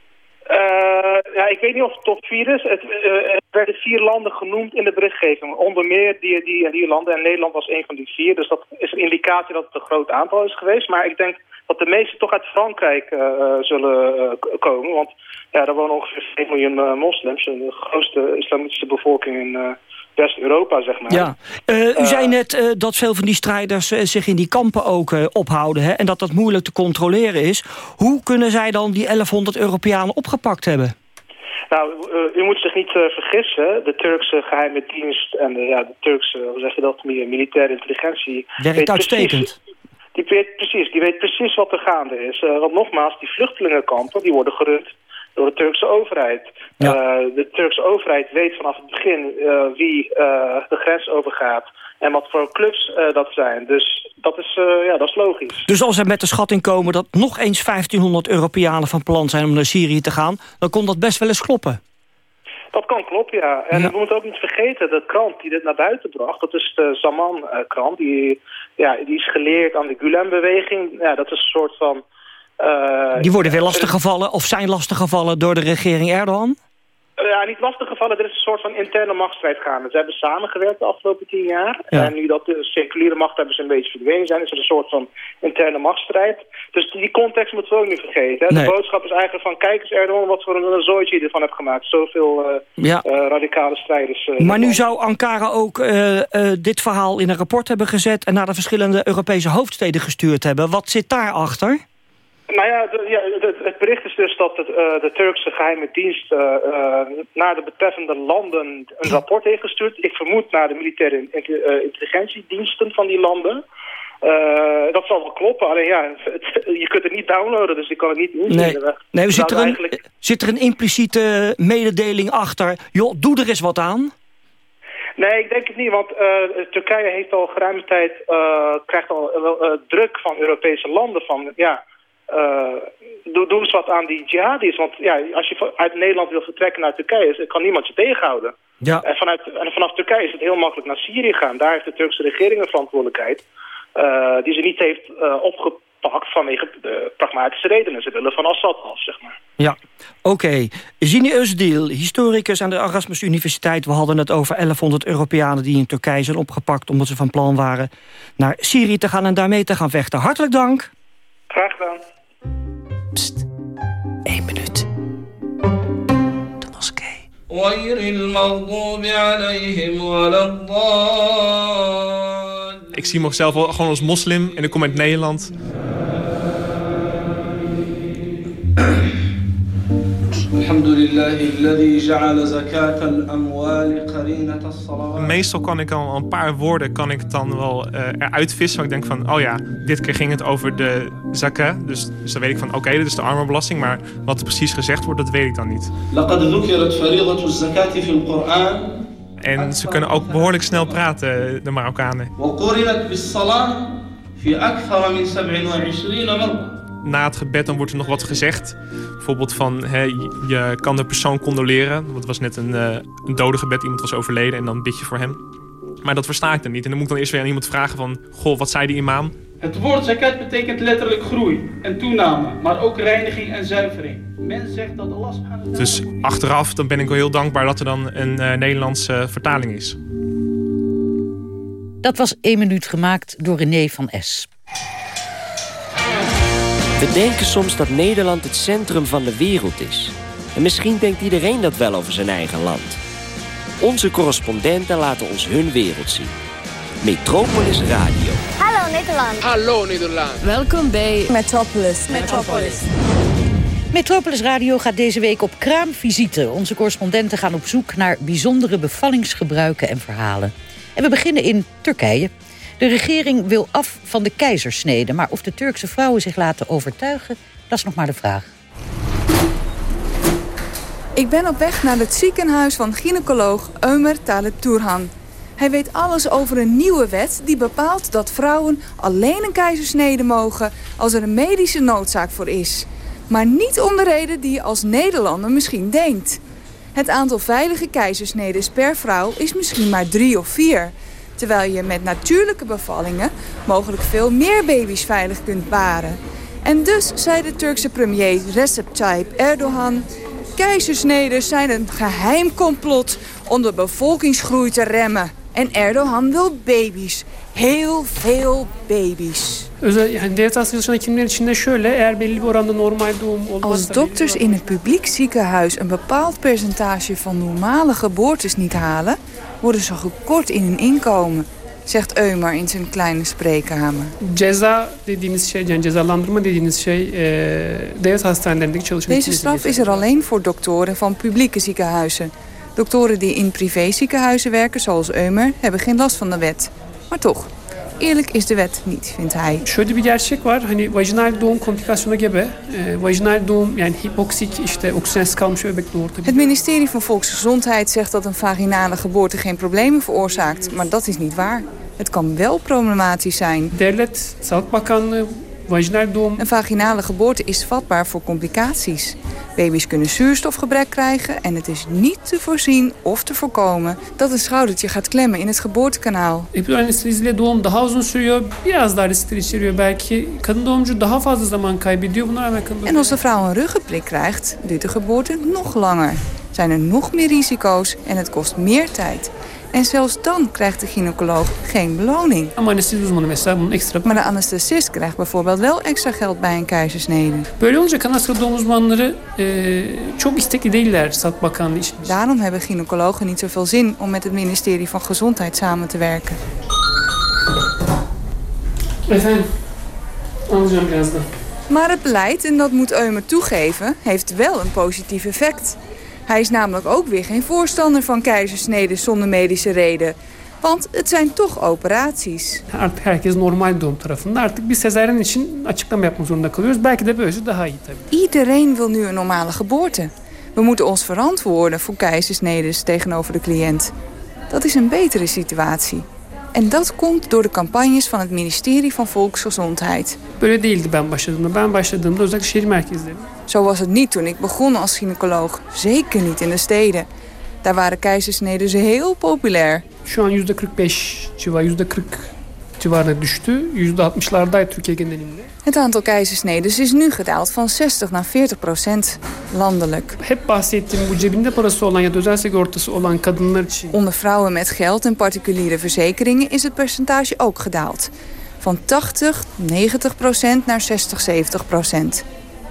Uh, ja, ik weet niet of het top 4 is. Het, uh, er werden vier landen genoemd in de berichtgeving. Onder meer die, die, die landen. En Nederland was een van die vier. Dus dat is een indicatie dat het een groot aantal is geweest. Maar ik denk dat de meeste toch uit Frankrijk uh, zullen komen. Want ja, daar wonen ongeveer 2 miljoen moslims. De grootste islamitische bevolking in West-Europa, zeg maar. Ja. Uh, u zei net uh, dat veel van die strijders uh, zich in die kampen ook ophouden... Hè, en dat dat moeilijk te controleren is. Hoe kunnen zij dan die 1100 Europeanen opgepakt hebben? Nou, u moet zich niet vergissen. De Turkse geheime dienst en de, ja, de Turkse, hoe zeg je dat, militaire intelligentie... Werkt uitstekend. Precies, die weet precies, die weet precies wat er gaande is. want nogmaals, die vluchtelingenkampen, die worden gerund door de Turkse overheid. Ja. Uh, de Turkse overheid weet vanaf het begin uh, wie uh, de grens overgaat en wat voor clubs dat zijn. Dus dat is, ja, dat is logisch. Dus als er met de schatting komen dat nog eens 1500 Europeanen van plan zijn om naar Syrië te gaan... dan kon dat best wel eens kloppen. Dat kan kloppen, ja. En ja. we moeten ook niet vergeten, de krant die dit naar buiten bracht... dat is de Zaman-krant, die, ja, die is geleerd aan de Gulen-beweging. Ja, dat is een soort van die worden weer lastiggevallen of zijn lastiggevallen door de regering Erdogan? Ja, niet lastiggevallen. Er is een soort van interne machtsstrijd gaande. Ze hebben samengewerkt de afgelopen tien jaar. En nu dat de circulaire machthebbers een beetje verdwenen zijn... is er een soort van interne machtsstrijd. Dus die context moeten we ook niet vergeten. Hè? De boodschap is eigenlijk van... kijk eens Erdogan wat voor een zooitje je ervan hebt gemaakt. Zoveel uh, ja. uh, radicale strijders. maar nu zou Ankara ook dit verhaal in een rapport hebben gezet... en naar de verschillende Europese hoofdsteden gestuurd hebben. Wat zit daarachter? Nou ja, de, ja het, het, bericht is dus dat het, uh, de Turkse geheime dienst uh, uh, naar de betreffende landen een rapport heeft gestuurd. Ik vermoed naar de militaire intelligentiediensten van die landen. dat zal wel kloppen, alleen ja, het, je kunt het niet downloaden, dus ik kan het niet inzien. Nee, nee zit, er een, eigenlijk... zit er een impliciete mededeling achter? Joh, doe er eens wat aan. Nee, ik denk het niet, want Turkije heeft al geruime tijd, krijgt al druk van Europese landen van, ja, doe, doe eens wat aan die jihadis. Want ja, als je uit Nederland wil vertrekken naar Turkije, kan niemand je tegenhouden. Ja. En, vanuit, en vanaf Turkije is het heel makkelijk naar Syrië gaan. Daar heeft de Turkse regering een verantwoordelijkheid. Uh, die ze niet heeft uh, opgepakt vanwege de pragmatische redenen. Ze willen van Assad af, zeg maar. Ja, oké. Okay. Zini Özdil, historicus aan de Erasmus Universiteit. We hadden het over 1100 Europeanen die in Turkije zijn opgepakt... omdat ze van plan waren naar Syrië te gaan en daarmee te gaan vechten. Hartelijk dank. Graag gedaan. Pst, één minuut. De moskee. Ik zie mezelf gewoon als moslim en ik kom uit Nederland. Meestal kan ik al een paar woorden kan ik dan wel eh, eruit vissen. Ik denk van, oh ja, dit keer ging het over de zakat. Dus, dus dan weet ik van, oké, okay, dit is de armenbelasting. Maar wat er precies gezegd wordt, dat weet ik dan niet. En ze kunnen ook behoorlijk snel praten, de Marokkanen. Na het gebed dan wordt er nog wat gezegd. Bijvoorbeeld van, hè, je kan de persoon condoleren. Want het was net een, uh, een dode gebed, iemand was overleden en dan bid je voor hem. Maar dat versta ik dan niet. En dan moet ik dan eerst weer aan iemand vragen van... Goh, wat zei die imam? Het woord zakat betekent letterlijk groei en toename, maar ook reiniging en zuivering. Men zegt dat Allah subhanahu Dus achteraf dan ben ik wel heel dankbaar dat er dan een uh, Nederlandse vertaling is. Dat was één minuut gemaakt door René van S. We denken soms dat Nederland het centrum van de wereld is. En misschien denkt iedereen dat wel over zijn eigen land. Onze correspondenten laten ons hun wereld zien. Metropolis Radio. Hallo Nederland. Hallo Nederland. Welkom bij Metropolis. Metropolis. Metropolis Radio gaat deze week op kraamvisite. Onze correspondenten gaan op zoek naar bijzondere bevallingsgebruiken en verhalen. En we beginnen in Turkije. De regering wil af van de keizersnede, maar of de Turkse vrouwen zich laten overtuigen, dat is nog maar de vraag. Ik ben op weg naar het ziekenhuis van gynaecoloog Ömer Talib Turhan. Hij weet alles over een nieuwe wet die bepaalt dat vrouwen alleen een keizersnede mogen als er een medische noodzaak voor is. Maar niet om de reden die je als Nederlander misschien denkt. Het aantal veilige keizersneden per vrouw is misschien maar drie of vier. Terwijl je met natuurlijke bevallingen mogelijk veel meer baby's veilig kunt baren. En dus zei de Turkse premier Recep Tayyip Erdogan... keizersneden zijn een geheim complot om de bevolkingsgroei te remmen. En Erdogan wil baby's. Heel veel baby's. Als dokters in het publiek ziekenhuis een bepaald percentage van normale geboortes niet halen, worden ze gekort in hun inkomen, zegt Eumer in zijn kleine spreekkamer. Ceza dediğimiz şey, yani cezalandırma dediğimiz şey devlet hastanelerindeki çalışma Deze straf is er alleen voor doktoren van publieke ziekenhuizen. Doktoren die in privéziekenhuizen werken, zoals Eumer, hebben geen last van de wet. Maar toch, eerlijk is de wet niet, vindt hij. Şöyle bir gerçek var. Hani vajinal doğum komplikasyonu gebe. Vajinal doğum yani hipoksik işte oksijensiz kalmış bebek doğurtabilir. Het ministerie van Volksgezondheid zegt dat een vaginale geboorte geen problemen veroorzaakt. Maar dat is niet waar. Het kan wel problematisch zijn. Devlet Sağlık Bakanlığı. Een vaginale geboorte is vatbaar voor complicaties. Baby's kunnen zuurstofgebrek krijgen en het is niet te voorzien of te voorkomen dat een schoudertje gaat klemmen in het geboortekanaal. En als de vrouw een ruggenprik krijgt, duurt de geboorte nog langer. Zijn er nog meer risico's en het kost meer tijd. En zelfs dan krijgt de gynaecoloog geen beloning. Ekstra... Maar de anesthesist krijgt bijvoorbeeld wel extra geld bij een keizersnede. Böyle olunca kan hasta doğum uzmanları e, çok istekli değiller Sağlık Bakanlığı için. Daarom hebben gynaecologen niet zoveel zin om met het ministerie van Gezondheid samen te werken. Efendim, alacağım birazdan. Maar het beleid, en dat moet Eumer toegeven, heeft wel een positief effect. Hij is namelijk ook weer geen voorstander van keizersneden zonder medische reden. Want het zijn toch operaties. Artık herkes normal doğum tarafında. Artık bir sezaryen için açıklama yapmak zorunda kalıyoruz. Belki de böylesi daha iyi tabii. Iedereen wil nu een normale geboorte. We moeten ons verantwoorden voor keizersnedes tegenover de cliënt. Dat is een betere situatie. En dat komt door de campagnes van het ministerie van Volksgezondheid. Böyle değildi ben başladığımda. Ben başladığımda özellikle şehir merkezleri. Zo was het niet toen ik begon als gynaecoloog. Zeker niet in de steden. Daar waren keizersneden heel populair. Şu an yüzde 45 civarı, yüzde 40 civarına düştü. Yüzde 60'lardaydı Türkiye genelinde. Het aantal keizersnedes is nu gedaald van 60 naar 40 procent landelijk. Hep bahsettiğim bu cebinde parası olan ya da özel sigortası olan kadınlar için. Onder vrouwen met geld en particuliere verzekeringen is het percentage ook gedaald. Van 80, 90 procent naar 60, 70 procent.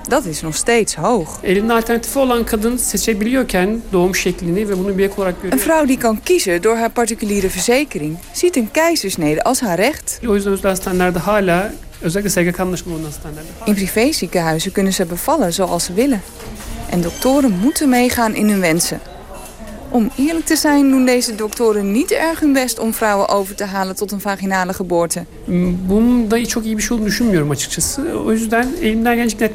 Dat is nog steeds hoog. Elinde alternatifi olan kadın seçebiliyorken doğum şeklini ve bunu bir ek olarak görüyor. Een vrouw die kan kiezen door haar particuliere verzekering... ziet een keizersnede als haar recht. O yüzden özel hastanelerde hala özellikle SGK anlaşmalı olan hastanelerde. In privéziekenhuizen kunnen ze bevallen zoals ze willen. En doktoren moeten meegaan in hun wensen. Om eerlijk te zijn doen deze doktoren niet erg hun best om vrouwen over te halen tot een vaginale geboorte.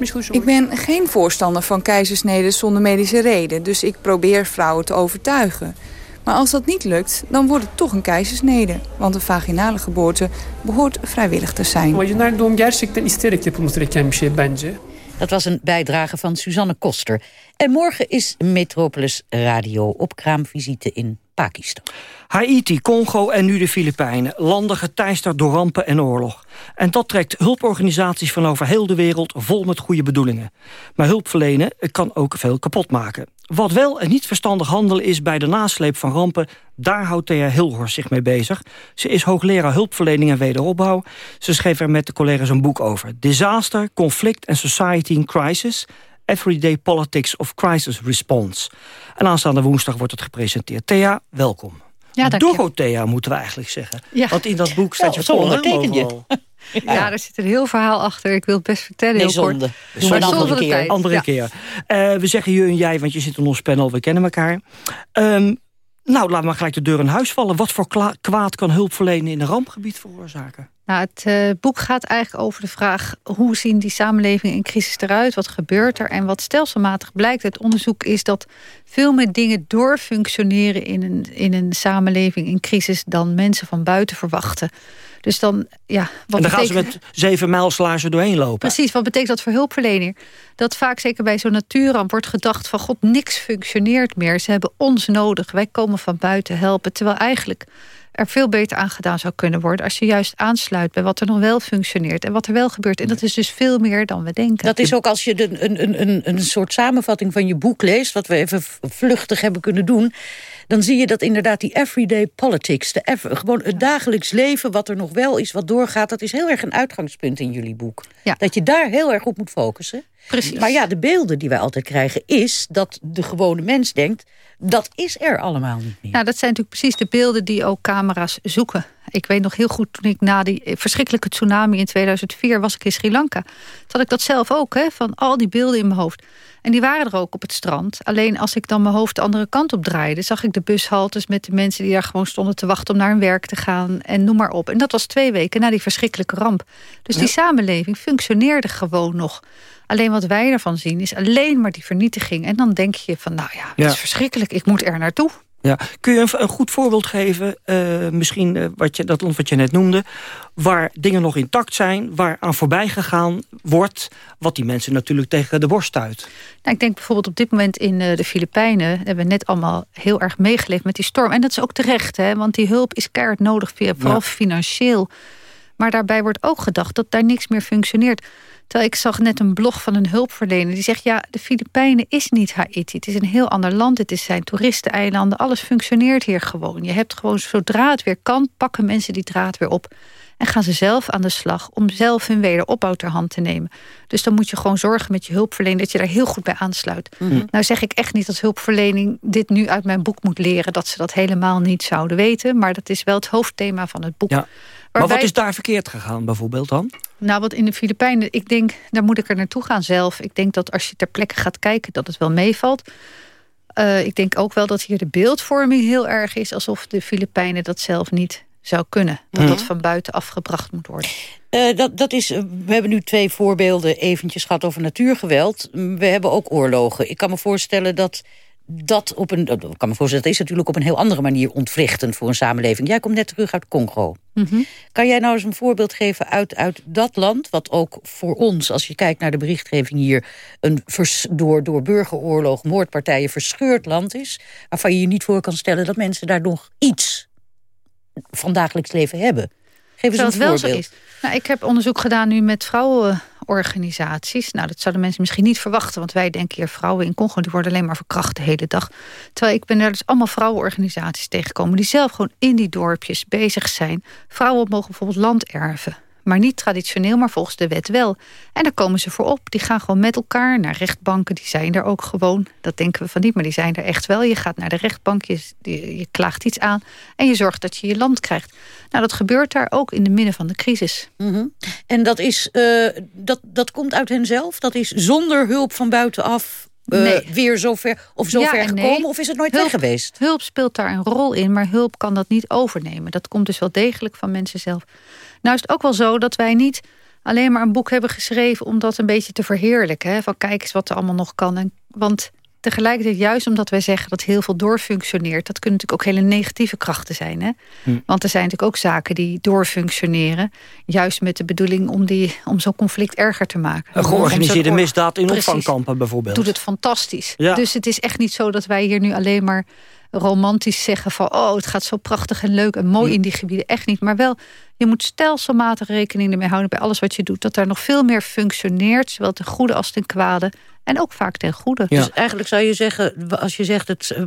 Çalışıyorum. Ik ben geen voorstander van keizersneden zonder medische reden, dus ik probeer vrouwen te overtuigen. Maar als dat niet lukt, dan wordt het toch een keizersnede. Want een vaginale geboorte behoort vrijwillig te zijn. Vajinal doğum gerçekten isteyerek yapılması gereken bir şey bence. Dat was een bijdrage van Suzanne Koster. En morgen is Metropolis Radio op kraamvisite in Pakistan. Haiti, Congo en nu de Filipijnen. Landen geteisterd door rampen en oorlog. En dat trekt hulporganisaties van over heel de wereld vol met goede bedoelingen. Maar hulp verlenen kan ook veel kapot maken. Wat wel en niet verstandig handelen is bij de nasleep van rampen... daar houdt Thea Hilhorst zich mee bezig. Ze is hoogleraar hulpverlening en wederopbouw. Ze schreef er met de collega's een boek over. Disaster, Conflict and Society in Crisis... Everyday Politics of Crisis Response. En aanstaande woensdag wordt het gepresenteerd. Thea, welkom. Ja. Dorothea moeten we eigenlijk zeggen. Ja. Want in dat boek staat je je. overal. Ja. er zit een heel verhaal achter. Ik wil het best vertellen. Nee, heel kort. zonde. Doen we een andere keer. Andere Ja. keer. Eh, we zeggen je en jij, want je zit in ons panel. We kennen elkaar. Ehm, nou, laat maar gelijk de deur in huis vallen. Wat voor kwaad kan hulp verlenen in een rampgebied veroorzaken? Nou, het eh, boek gaat eigenlijk over de vraag... hoe zien die samenlevingen in crisis eruit? Wat gebeurt er? En wat stelselmatig blijkt uit onderzoek... is dat veel meer dingen doorfunctioneren in een, in een samenleving in crisis... dan mensen van buiten verwachten. Dus dan, ja... Wat en dan gaan ze met zeven mijlslaarzen doorheen lopen. Precies, wat betekent dat voor hulpverlener? Dat vaak zeker bij zo'n natuurramp wordt gedacht van... god, niks functioneert meer, ze hebben ons nodig. Wij komen van buiten helpen. Terwijl eigenlijk er veel beter aan gedaan zou kunnen worden... als je juist aansluit bij wat er nog wel functioneert... en wat er wel gebeurt. En dat is dus veel meer dan we denken. Dat is ook als je de, een, een, een, een soort samenvatting van je boek leest... wat we even vluchtig hebben kunnen doen... dan zie je dat inderdaad die everyday politics... De gewoon het dagelijks leven, wat er nog wel is, wat doorgaat... dat is heel erg een uitgangspunt in jullie boek. Dat je daar heel erg op moet focussen. Precies. Maar ja, de beelden die wij altijd krijgen... is dat de gewone mens denkt... dat is er allemaal niet meer. Nou, dat zijn natuurlijk precies de beelden die ook camera's zoeken. Ik weet nog heel goed, toen ik na die verschrikkelijke tsunami in 2004 was ik in Sri Lanka. Toen had ik dat zelf ook, hè, van al die beelden in mijn hoofd. En die waren er ook op het strand. Alleen als ik dan mijn hoofd de andere kant op draaide... zag ik de bushaltes met de mensen die daar gewoon stonden te wachten... om naar hun werk te gaan en noem maar op. En dat was twee weken na die verschrikkelijke ramp. Dus die samenleving functioneerde gewoon nog. Alleen wat wij ervan zien is alleen maar die vernietiging. En dan denk je van, nou ja, Ja. is verschrikkelijk. Ik moet er naartoe. Ja. Kun je een, een goed voorbeeld geven, eh, misschien eh, wat je, dat land wat je net noemde... waar dingen nog intact zijn, waar aan voorbij gegaan wordt... wat die mensen natuurlijk tegen de borst stuit? Nou, ik denk bijvoorbeeld op dit moment in eh, de Filipijnen... hebben we net allemaal heel erg meegeleefd met die storm. En dat is ook terecht, hè, want die hulp is keihard nodig, via- vooral Ja. financieel. Maar daarbij wordt ook gedacht dat daar niks meer functioneert. Terwijl ik zag net een blog van een hulpverlener die zegt... ja, de Filipijnen is niet Haiti. Het is een heel ander land. Het is zijn toeristeneilanden. Alles functioneert hier gewoon. Je hebt gewoon, zodra het weer kan, pakken mensen die draad weer op. En gaan ze zelf aan de slag om zelf hun wederopbouw ter hand te nemen. Dus dan moet je gewoon zorgen met je hulpverlening... dat je daar heel goed bij aansluit. Mhm. Nou zeg ik echt niet dat hulpverlening dit nu uit mijn boek moet leren... dat ze dat helemaal niet zouden weten. Maar dat is wel het hoofdthema van het boek. Ja. Maar wat is daar verkeerd gegaan bijvoorbeeld dan? nou, wat in de Filipijnen, ik denk, daar moet ik er naartoe gaan zelf. Ik denk dat als je ter plekke gaat kijken, dat het wel meevalt. Eh, ik denk ook wel dat hier de beeldvorming heel erg is... alsof de Filipijnen dat zelf niet zou kunnen. Dat Mhm. dat van buiten afgebracht moet worden. Eh, dat, dat is, eh, we hebben nu twee voorbeelden eventjes gehad over natuurgeweld. We hebben ook oorlogen. Ik kan me voorstellen dat dat op een... dat- kan me voorstellen, dat is natuurlijk op een heel andere manier ontwrichtend voor een samenleving. Jij komt net terug uit Congo. Kan jij nou eens een voorbeeld geven uit, uit dat land... wat ook voor ons, als je kijkt naar de berichtgeving hier... een vers- door, door burgeroorlog, moordpartijen verscheurd land is... waarvan je je niet voor kan stellen dat mensen daar nog iets van dagelijks leven hebben. Geef eens een wel voorbeeld. zo is. Nou, ik heb onderzoek gedaan nu met vrouwenorganisaties. Nou, dat zouden mensen misschien niet verwachten. Want wij denken hier vrouwen in Congo... die worden alleen maar verkracht de hele dag. Terwijl ik ben daar dus allemaal vrouwenorganisaties tegengekomen... die zelf gewoon in die dorpjes bezig zijn. Vrouwen mogen bijvoorbeeld land erven. Maar niet traditioneel, maar volgens de wet wel. En daar komen ze voor op. Die gaan gewoon met elkaar naar rechtbanken. Die zijn er ook gewoon. Dat denken we van niet, maar die zijn er echt wel. Je gaat naar de rechtbank, je, je, je klaagt iets aan... en je zorgt dat je je land krijgt. Nou, dat gebeurt daar ook in de midden van de crisis. Mhm. En dat, is, eh, dat, dat komt uit henzelf? Dat is zonder hulp van buitenaf? Nee. weer zover, of zover Ja nee. gekomen? Of is het nooit Hulp- weg geweest? Hulp speelt daar een rol in, maar hulp kan dat niet overnemen. Dat komt dus wel degelijk van mensen zelf. Nou is het ook wel zo dat wij niet alleen maar een boek hebben geschreven... om dat een beetje te verheerlijken. Hè? Van kijk eens wat er allemaal nog kan. En, want tegelijkertijd, juist omdat wij zeggen dat heel veel doorfunctioneert... dat kunnen natuurlijk ook hele negatieve krachten zijn. Hè? Hm. Want er zijn natuurlijk ook zaken die doorfunctioneren... juist met de bedoeling om, die, om zo'n conflict erger te maken. Een georganiseerde misdaad in Precies opvangkampen bijvoorbeeld. doet het fantastisch. Ja. Dus het is echt niet zo dat wij hier nu alleen maar romantisch zeggen van... oh, het gaat zo prachtig en leuk en mooi in die gebieden. Echt niet. Maar wel, je moet stelselmatig rekening ermee houden... bij alles wat je doet. Dat daar nog veel meer functioneert. Zowel ten goede als ten kwade. En ook vaak ten goede. Dus eigenlijk zou je zeggen, als je zegt... Het, eh,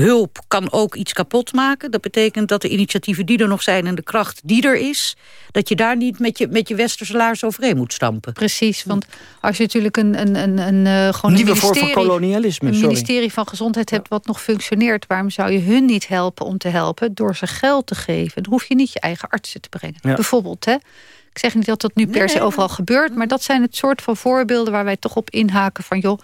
hulp kan ook iets kapot maken. Dat betekent dat de initiatieven die er nog zijn... en de kracht die er is... dat je daar niet met je, met je westerse laars overheen moet stampen. Precies, want als je natuurlijk een, een, een, een, eh, gewoon Nieuwe een vorm van ministerie, kolonialisme, een ministerie van Gezondheid hebt wat nog functioneert, waarom zou je hun niet helpen om te helpen door ze geld te geven? Dan hoef je niet je eigen artsen te brengen. Ja. Bijvoorbeeld, hè? Ik zeg niet dat dat nu per se overal gebeurt, maar dat zijn het soort van voorbeelden waar wij toch op inhaken van joh,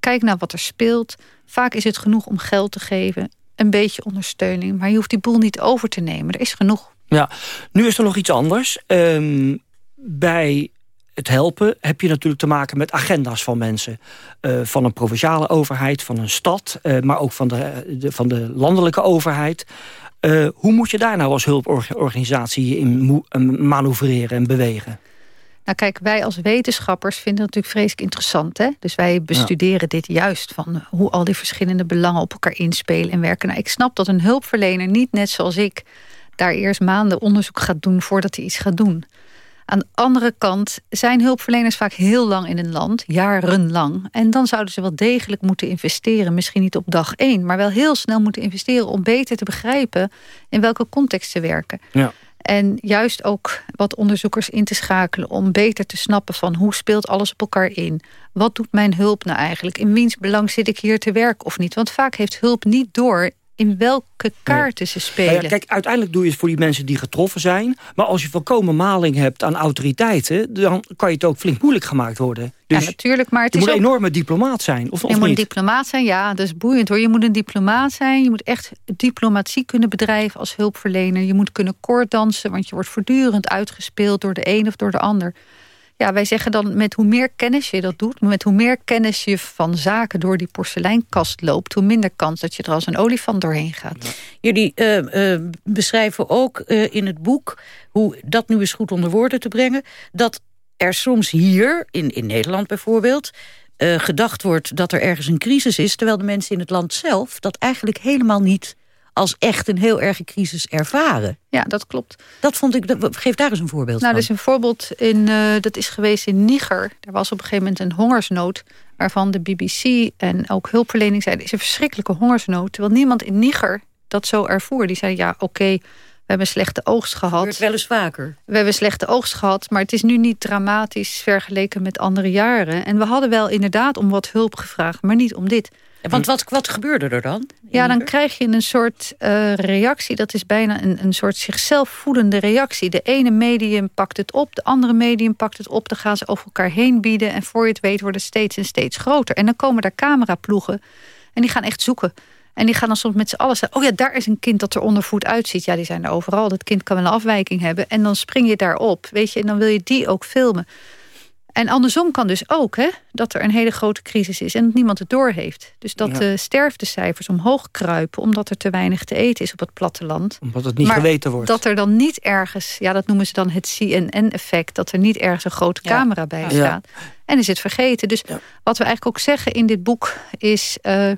kijk naar wat er speelt. Vaak is het genoeg om geld te geven, een beetje ondersteuning, maar je hoeft die boel niet over te nemen. Er is genoeg. Ja, nu is er nog iets anders. Ehm, bij het helpen heb je natuurlijk te maken met agenda's van mensen. Eh, van een provinciale overheid, van een stad... eh, maar ook van de, van de landelijke overheid. Eh, hoe moet je daar nou als hulporganisatie in manoeuvreren en bewegen? Nou kijk, wij als wetenschappers vinden het natuurlijk vreselijk interessant. Hè? Dus wij bestuderen dit juist van hoe al die verschillende belangen op elkaar inspelen en werken. Nou, ik snap dat een hulpverlener niet net zoals ik daar eerst maanden onderzoek gaat doen voordat hij iets gaat doen. Aan de andere kant zijn hulpverleners vaak heel lang in een land, jarenlang. En dan zouden ze wel degelijk moeten investeren. Misschien niet op dag één, maar wel heel snel moeten investeren... om beter te begrijpen in welke context ze werken. Ja. En juist ook wat onderzoekers in te schakelen... om beter te snappen van hoe speelt alles op elkaar in. Wat doet mijn hulp nou eigenlijk? In wiens belang zit ik hier te werken of niet? Want vaak heeft hulp niet door in welke kaarten ze spelen. Nou ja, kijk, uiteindelijk doe je het voor die mensen die getroffen zijn. Maar als je volkomen maling hebt aan autoriteiten... dan kan je het ook flink moeilijk gemaakt worden. Dus ja, natuurlijk, maar het je is moet een enorme diplomaat zijn, of, of je moet een diplomaat zijn, ja, dat is boeiend hoor. Je moet een diplomaat zijn, je moet echt diplomatie kunnen bedrijven als hulpverlener. Je moet kunnen koorddansen, want je wordt voortdurend uitgespeeld door de een of door de ander. Ja, wij zeggen dan met hoe meer kennis je dat doet... met hoe meer kennis je van zaken door die porseleinkast loopt... hoe minder kans dat je er als een olifant doorheen gaat. Jullie eh, eh, beschrijven ook eh, in het boek, hoe dat nu eens goed onder woorden te brengen... dat er soms hier, in, in Nederland bijvoorbeeld... gedacht wordt dat er ergens een crisis is... terwijl de mensen in het land zelf dat eigenlijk helemaal niet als echt een heel erge crisis ervaren. Ja, dat klopt. Dat vond ik, dat- geef daar eens een voorbeeld Nou, van. er is een voorbeeld in, eh, dat is geweest in Niger. Er was op een gegeven moment een hongersnood... waarvan de BBC en ook hulpverlening zeiden... is een verschrikkelijke hongersnood. Terwijl niemand in Niger dat zo ervoer. Die zei, ja, oké, we hebben slechte oogst gehad. gebeurt wel eens vaker. We hebben slechte oogst gehad, maar het is nu niet dramatisch... vergeleken met andere jaren. En we hadden wel inderdaad om wat hulp gevraagd, maar niet om dit. Want wat, wat gebeurde er dan? Ja, dan krijg je een soort eh, reactie. Dat is bijna een, een soort zichzelf voedende reactie. De ene medium pakt het op, de andere medium pakt het op. Dan gaan ze over elkaar heen bieden. En voor je het weet wordt het steeds en steeds groter. En dan komen daar cameraploegen. En die gaan echt zoeken. En die gaan dan soms met z'n allen zeggen... oh ja, daar is een kind dat er ondervoed uitziet. Ja, die zijn er overal. Dat kind kan wel een afwijking hebben. En dan spring je daarop, weet je. En dan wil je die ook filmen. En andersom kan dus ook hè, dat er een hele grote crisis is... en dat niemand het doorheeft. Dus dat Ja. de sterftecijfers omhoog kruipen... omdat er te weinig te eten is op het platteland. Omdat het niet Maar geweten wordt. dat er dan niet ergens... ja, dat noemen ze dan het CNN-effect... dat er niet ergens een grote Ja. camera bij Ja. staat. En is het vergeten. Dus wat we eigenlijk ook zeggen in dit boek is... eh,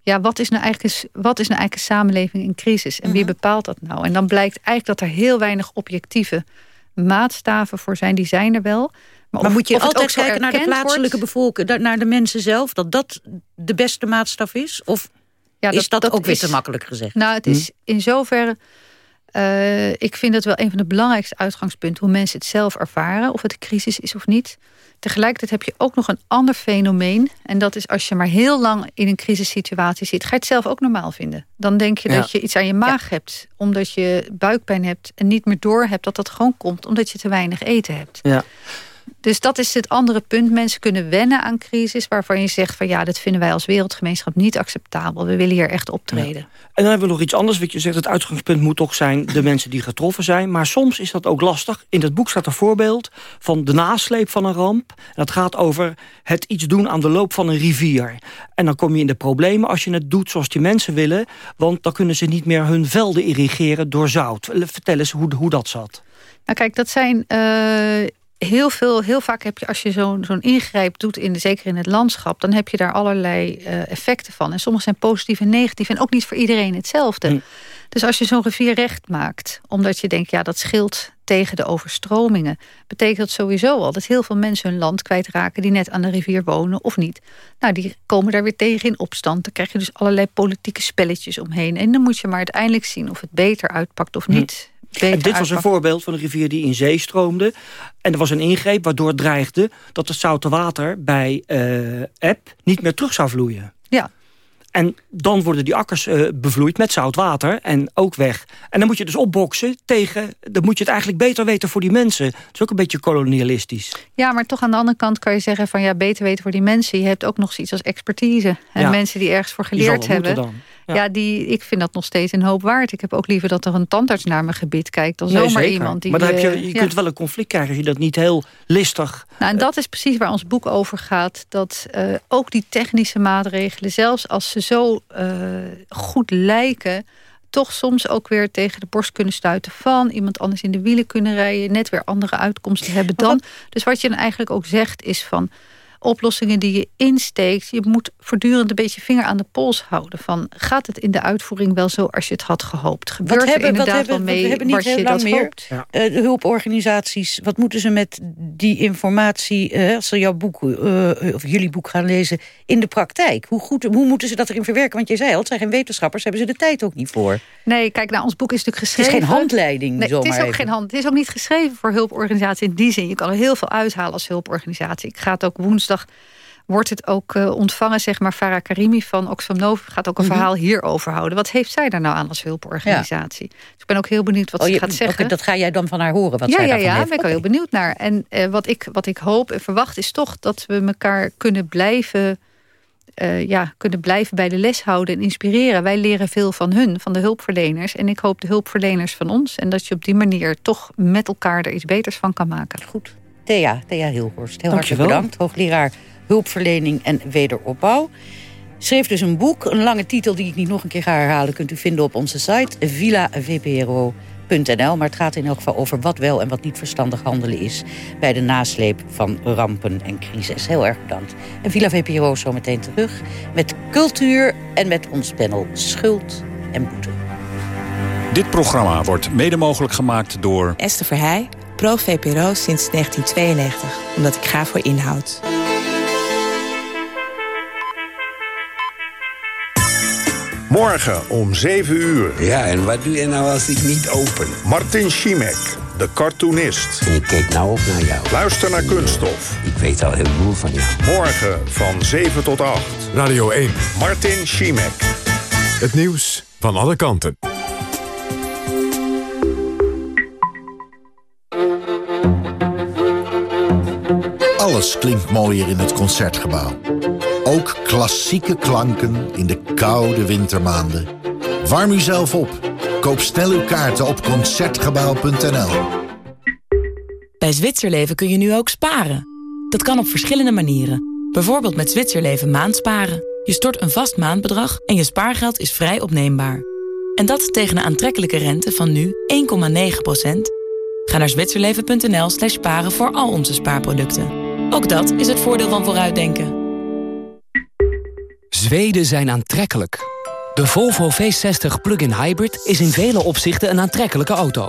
ja, wat is, nou eigenlijk, wat is nou eigenlijk een samenleving in crisis? En wie Mhm. bepaalt dat nou? En dan blijkt eigenlijk dat er heel weinig objectieve maatstaven voor zijn. Die zijn er wel. Maar, Maar of- moet je altijd ook kijken naar de plaatselijke wordt? bevolking, naar de mensen zelf, dat dat de beste maatstaf is? Of Ja, is dat, ook weer te makkelijk gezegd? Nou, het is in zoverre... eh, ik vind het wel een van de belangrijkste uitgangspunten... hoe mensen het zelf ervaren, of het een crisis is of niet. Tegelijkertijd heb je ook nog een ander fenomeen. En dat is als je maar heel lang in een crisissituatie zit... ga je het zelf ook normaal vinden. Dan denk je Ja. dat je iets aan je maag hebt... omdat je buikpijn hebt en niet meer door hebt dat dat gewoon komt... omdat je te weinig eten hebt. Ja. Dus dat is het andere punt. Mensen kunnen wennen aan crisis waarvan je zegt van ja, dat vinden wij als wereldgemeenschap niet acceptabel. We willen hier echt optreden. En dan hebben we nog iets anders. Wat je zegt, het uitgangspunt moet toch zijn de mensen die getroffen zijn. Maar soms is dat ook lastig. In het boek staat een voorbeeld van de nasleep van een ramp. En dat gaat over het iets doen aan de loop van een rivier. En dan kom je in de problemen als je het doet zoals die mensen willen. Want dan kunnen ze niet meer hun velden irrigeren door zout. Vertel eens hoe, hoe dat zat. Nou kijk, dat zijn uh, heel veel, heel vaak heb je als je zo'n zo'n ingrijp doet, in, zeker in het landschap, dan heb je daar allerlei uh, effecten van. En sommige zijn positief en negatief en ook niet voor iedereen hetzelfde. Hm. Dus als je zo'n rivier recht maakt, omdat je denkt, ja, dat scheelt tegen de overstromingen, betekent dat sowieso al dat heel veel mensen hun land kwijtraken die net aan de rivier wonen of niet. Nou, die komen daar weer tegen in opstand. Dan krijg je dus allerlei politieke spelletjes omheen. En dan moet je maar uiteindelijk zien of het beter uitpakt of niet. En dit was een voorbeeld van een rivier die in zee stroomde. En er was een ingreep waardoor het dreigde... dat het zoute water bij uh, niet meer terug zou vloeien. Ja. En dan worden die akkers uh, bevloeid met zout water en ook weg. En dan moet je dus opboksen tegen... dan moet je het eigenlijk beter weten voor die mensen. Het is ook een beetje kolonialistisch. Ja, maar toch aan de andere kant kan je zeggen... van ja, beter weten voor die mensen. Je hebt ook nog zoiets als expertise. En ja. mensen die ergens voor geleerd hebben... Dan. Ja. die, ik vind dat nog steeds een hoop waard. Ik heb ook liever dat er een tandarts naar mijn gebied kijkt... dan nee, zomaar zeker. iemand die... Maar dan heb je, je ja. kunt wel een conflict krijgen als je dat niet heel listig... Nou, en dat is precies waar ons boek over gaat. Dat uh, ook die technische maatregelen, zelfs als ze zo uh, goed lijken toch soms ook weer tegen de borst kunnen stuiten van... iemand anders in de wielen kunnen rijden... net weer andere uitkomsten hebben dan. Dus wat je dan eigenlijk ook zegt is van oplossingen die je insteekt. Je moet voortdurend een beetje vinger aan de pols houden. Van, gaat het in de uitvoering wel zo als je het had gehoopt? Gebeurt wat hebben, er inderdaad wat hebben, wel mee we hebben niet je heel lang dat meer. hoopt? Ja. Uh, de hulporganisaties, wat moeten ze met die informatie... Uh, als ze jouw boek, uh, of jullie boek gaan lezen, in de praktijk? Hoe, goed, hoe moeten ze dat erin verwerken? Want je zei al, het zijn geen wetenschappers, hebben ze de tijd ook niet voor. Nee, kijk, nou, ons boek is natuurlijk geschreven... Het is geen handleiding, nee, zomaar Het is ook even. geen hand. Het is ook niet geschreven voor hulporganisaties in die zin. Je kan er heel veel uithalen als hulporganisatie. Ik ga het ook woensdag wordt het ook uh, ontvangen, zeg maar, Farah Karimi van Oxfam Novib gaat ook een Mhm. verhaal hierover houden. Wat heeft zij daar nou aan als hulporganisatie? Dus ik ben ook heel benieuwd wat Oh, ze gaat zeggen. dat ga jij dan van haar horen, wat ja, zij ja, daarvan ja, heeft. daar ben ik wel heel benieuwd naar. En eh, wat, ik, wat ik hoop en verwacht is toch dat we elkaar kunnen blijven... eh, ja, kunnen blijven bij de les houden en inspireren. Wij leren veel van hun, van de hulpverleners. En ik hoop de hulpverleners van ons. En dat je op die manier toch met elkaar er iets beters van kan maken. Goed. Thea, Thea Hilhorst, heel hartelijk bedankt. Hoogleraar hulpverlening en wederopbouw. Schreef dus een boek, een lange titel die ik niet nog een keer ga herhalen... kunt u vinden op onze site villavpro.nl. Maar het gaat in elk geval over wat wel en wat niet verstandig handelen is... bij de nasleep van rampen en crisis. Heel erg bedankt. En Villa VPRO zo meteen terug met cultuur... en met ons panel Schuld en Boete. Dit programma wordt mede mogelijk gemaakt door... Esther Verheij, pro-VPRO sinds 1992, omdat ik ga voor inhoud. Morgen om 7 uur. Ja, en wat doe je nou als ik niet open? Martin Schimek, de cartoonist. ik kijk nou op naar jou. Luister naar Kunststof. Ik weet al heel veel van jou. Morgen van 7 tot 8. Radio 1. Martin Schimek. Het nieuws van alle kanten. Alles klinkt mooier in het Concertgebouw. Ook klassieke klanken in de koude wintermaanden. Warm u zelf op. Koop snel uw kaarten op Concertgebouw.nl. Bij Zwitserleven kun je nu ook sparen. Dat kan op verschillende manieren. Bijvoorbeeld met Zwitserleven maandsparen. Je stort een vast maandbedrag en je spaargeld is vrij opneembaar. En dat tegen een aantrekkelijke rente van nu 1,9%. Ga naar zwitserleven.nl slash sparen voor al onze spaarproducten. Ook dat is het voordeel van vooruitdenken. Zweden zijn aantrekkelijk. De Volvo V60 Plug-in Hybrid is in vele opzichten een aantrekkelijke auto.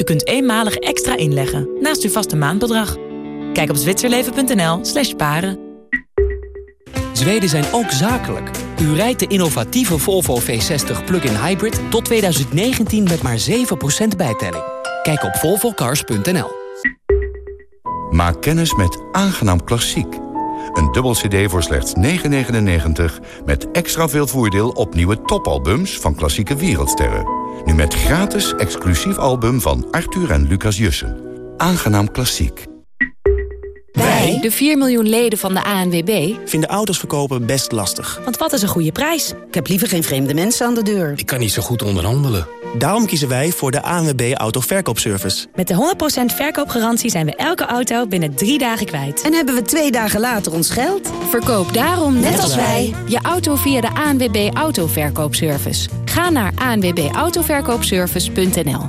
U kunt eenmalig extra inleggen naast uw vaste maandbedrag. Kijk op zwitserleven.nl slash sparen. Zweden zijn ook zakelijk. U rijdt de innovatieve Volvo V60 plug-in hybrid tot 2019 met maar 7% bijtelling. Kijk op volvocars.nl. Maak kennis met Aangenaam Klassiek. Een dubbel cd voor slechts 9,99... met extra veel voordeel op nieuwe topalbums van klassieke wereldsterren. Nu met gratis exclusief album van Arthur en Lucas Jussen. Aangenaam Klassiek. Wij, de 4 miljoen leden van de ANWB, vinden auto's verkopen best lastig. Want wat is een goede prijs? Ik heb liever geen vreemde mensen aan de deur. Ik kan niet zo goed onderhandelen. Daarom kiezen wij voor de ANWB Autoverkoopservice. Met de 100% verkoopgarantie zijn we elke auto binnen drie dagen kwijt. En hebben we twee dagen later ons geld? Verkoop daarom, net, als wij, je auto via de ANWB Autoverkoopservice. Ga naar anwbautoverkoopservice.nl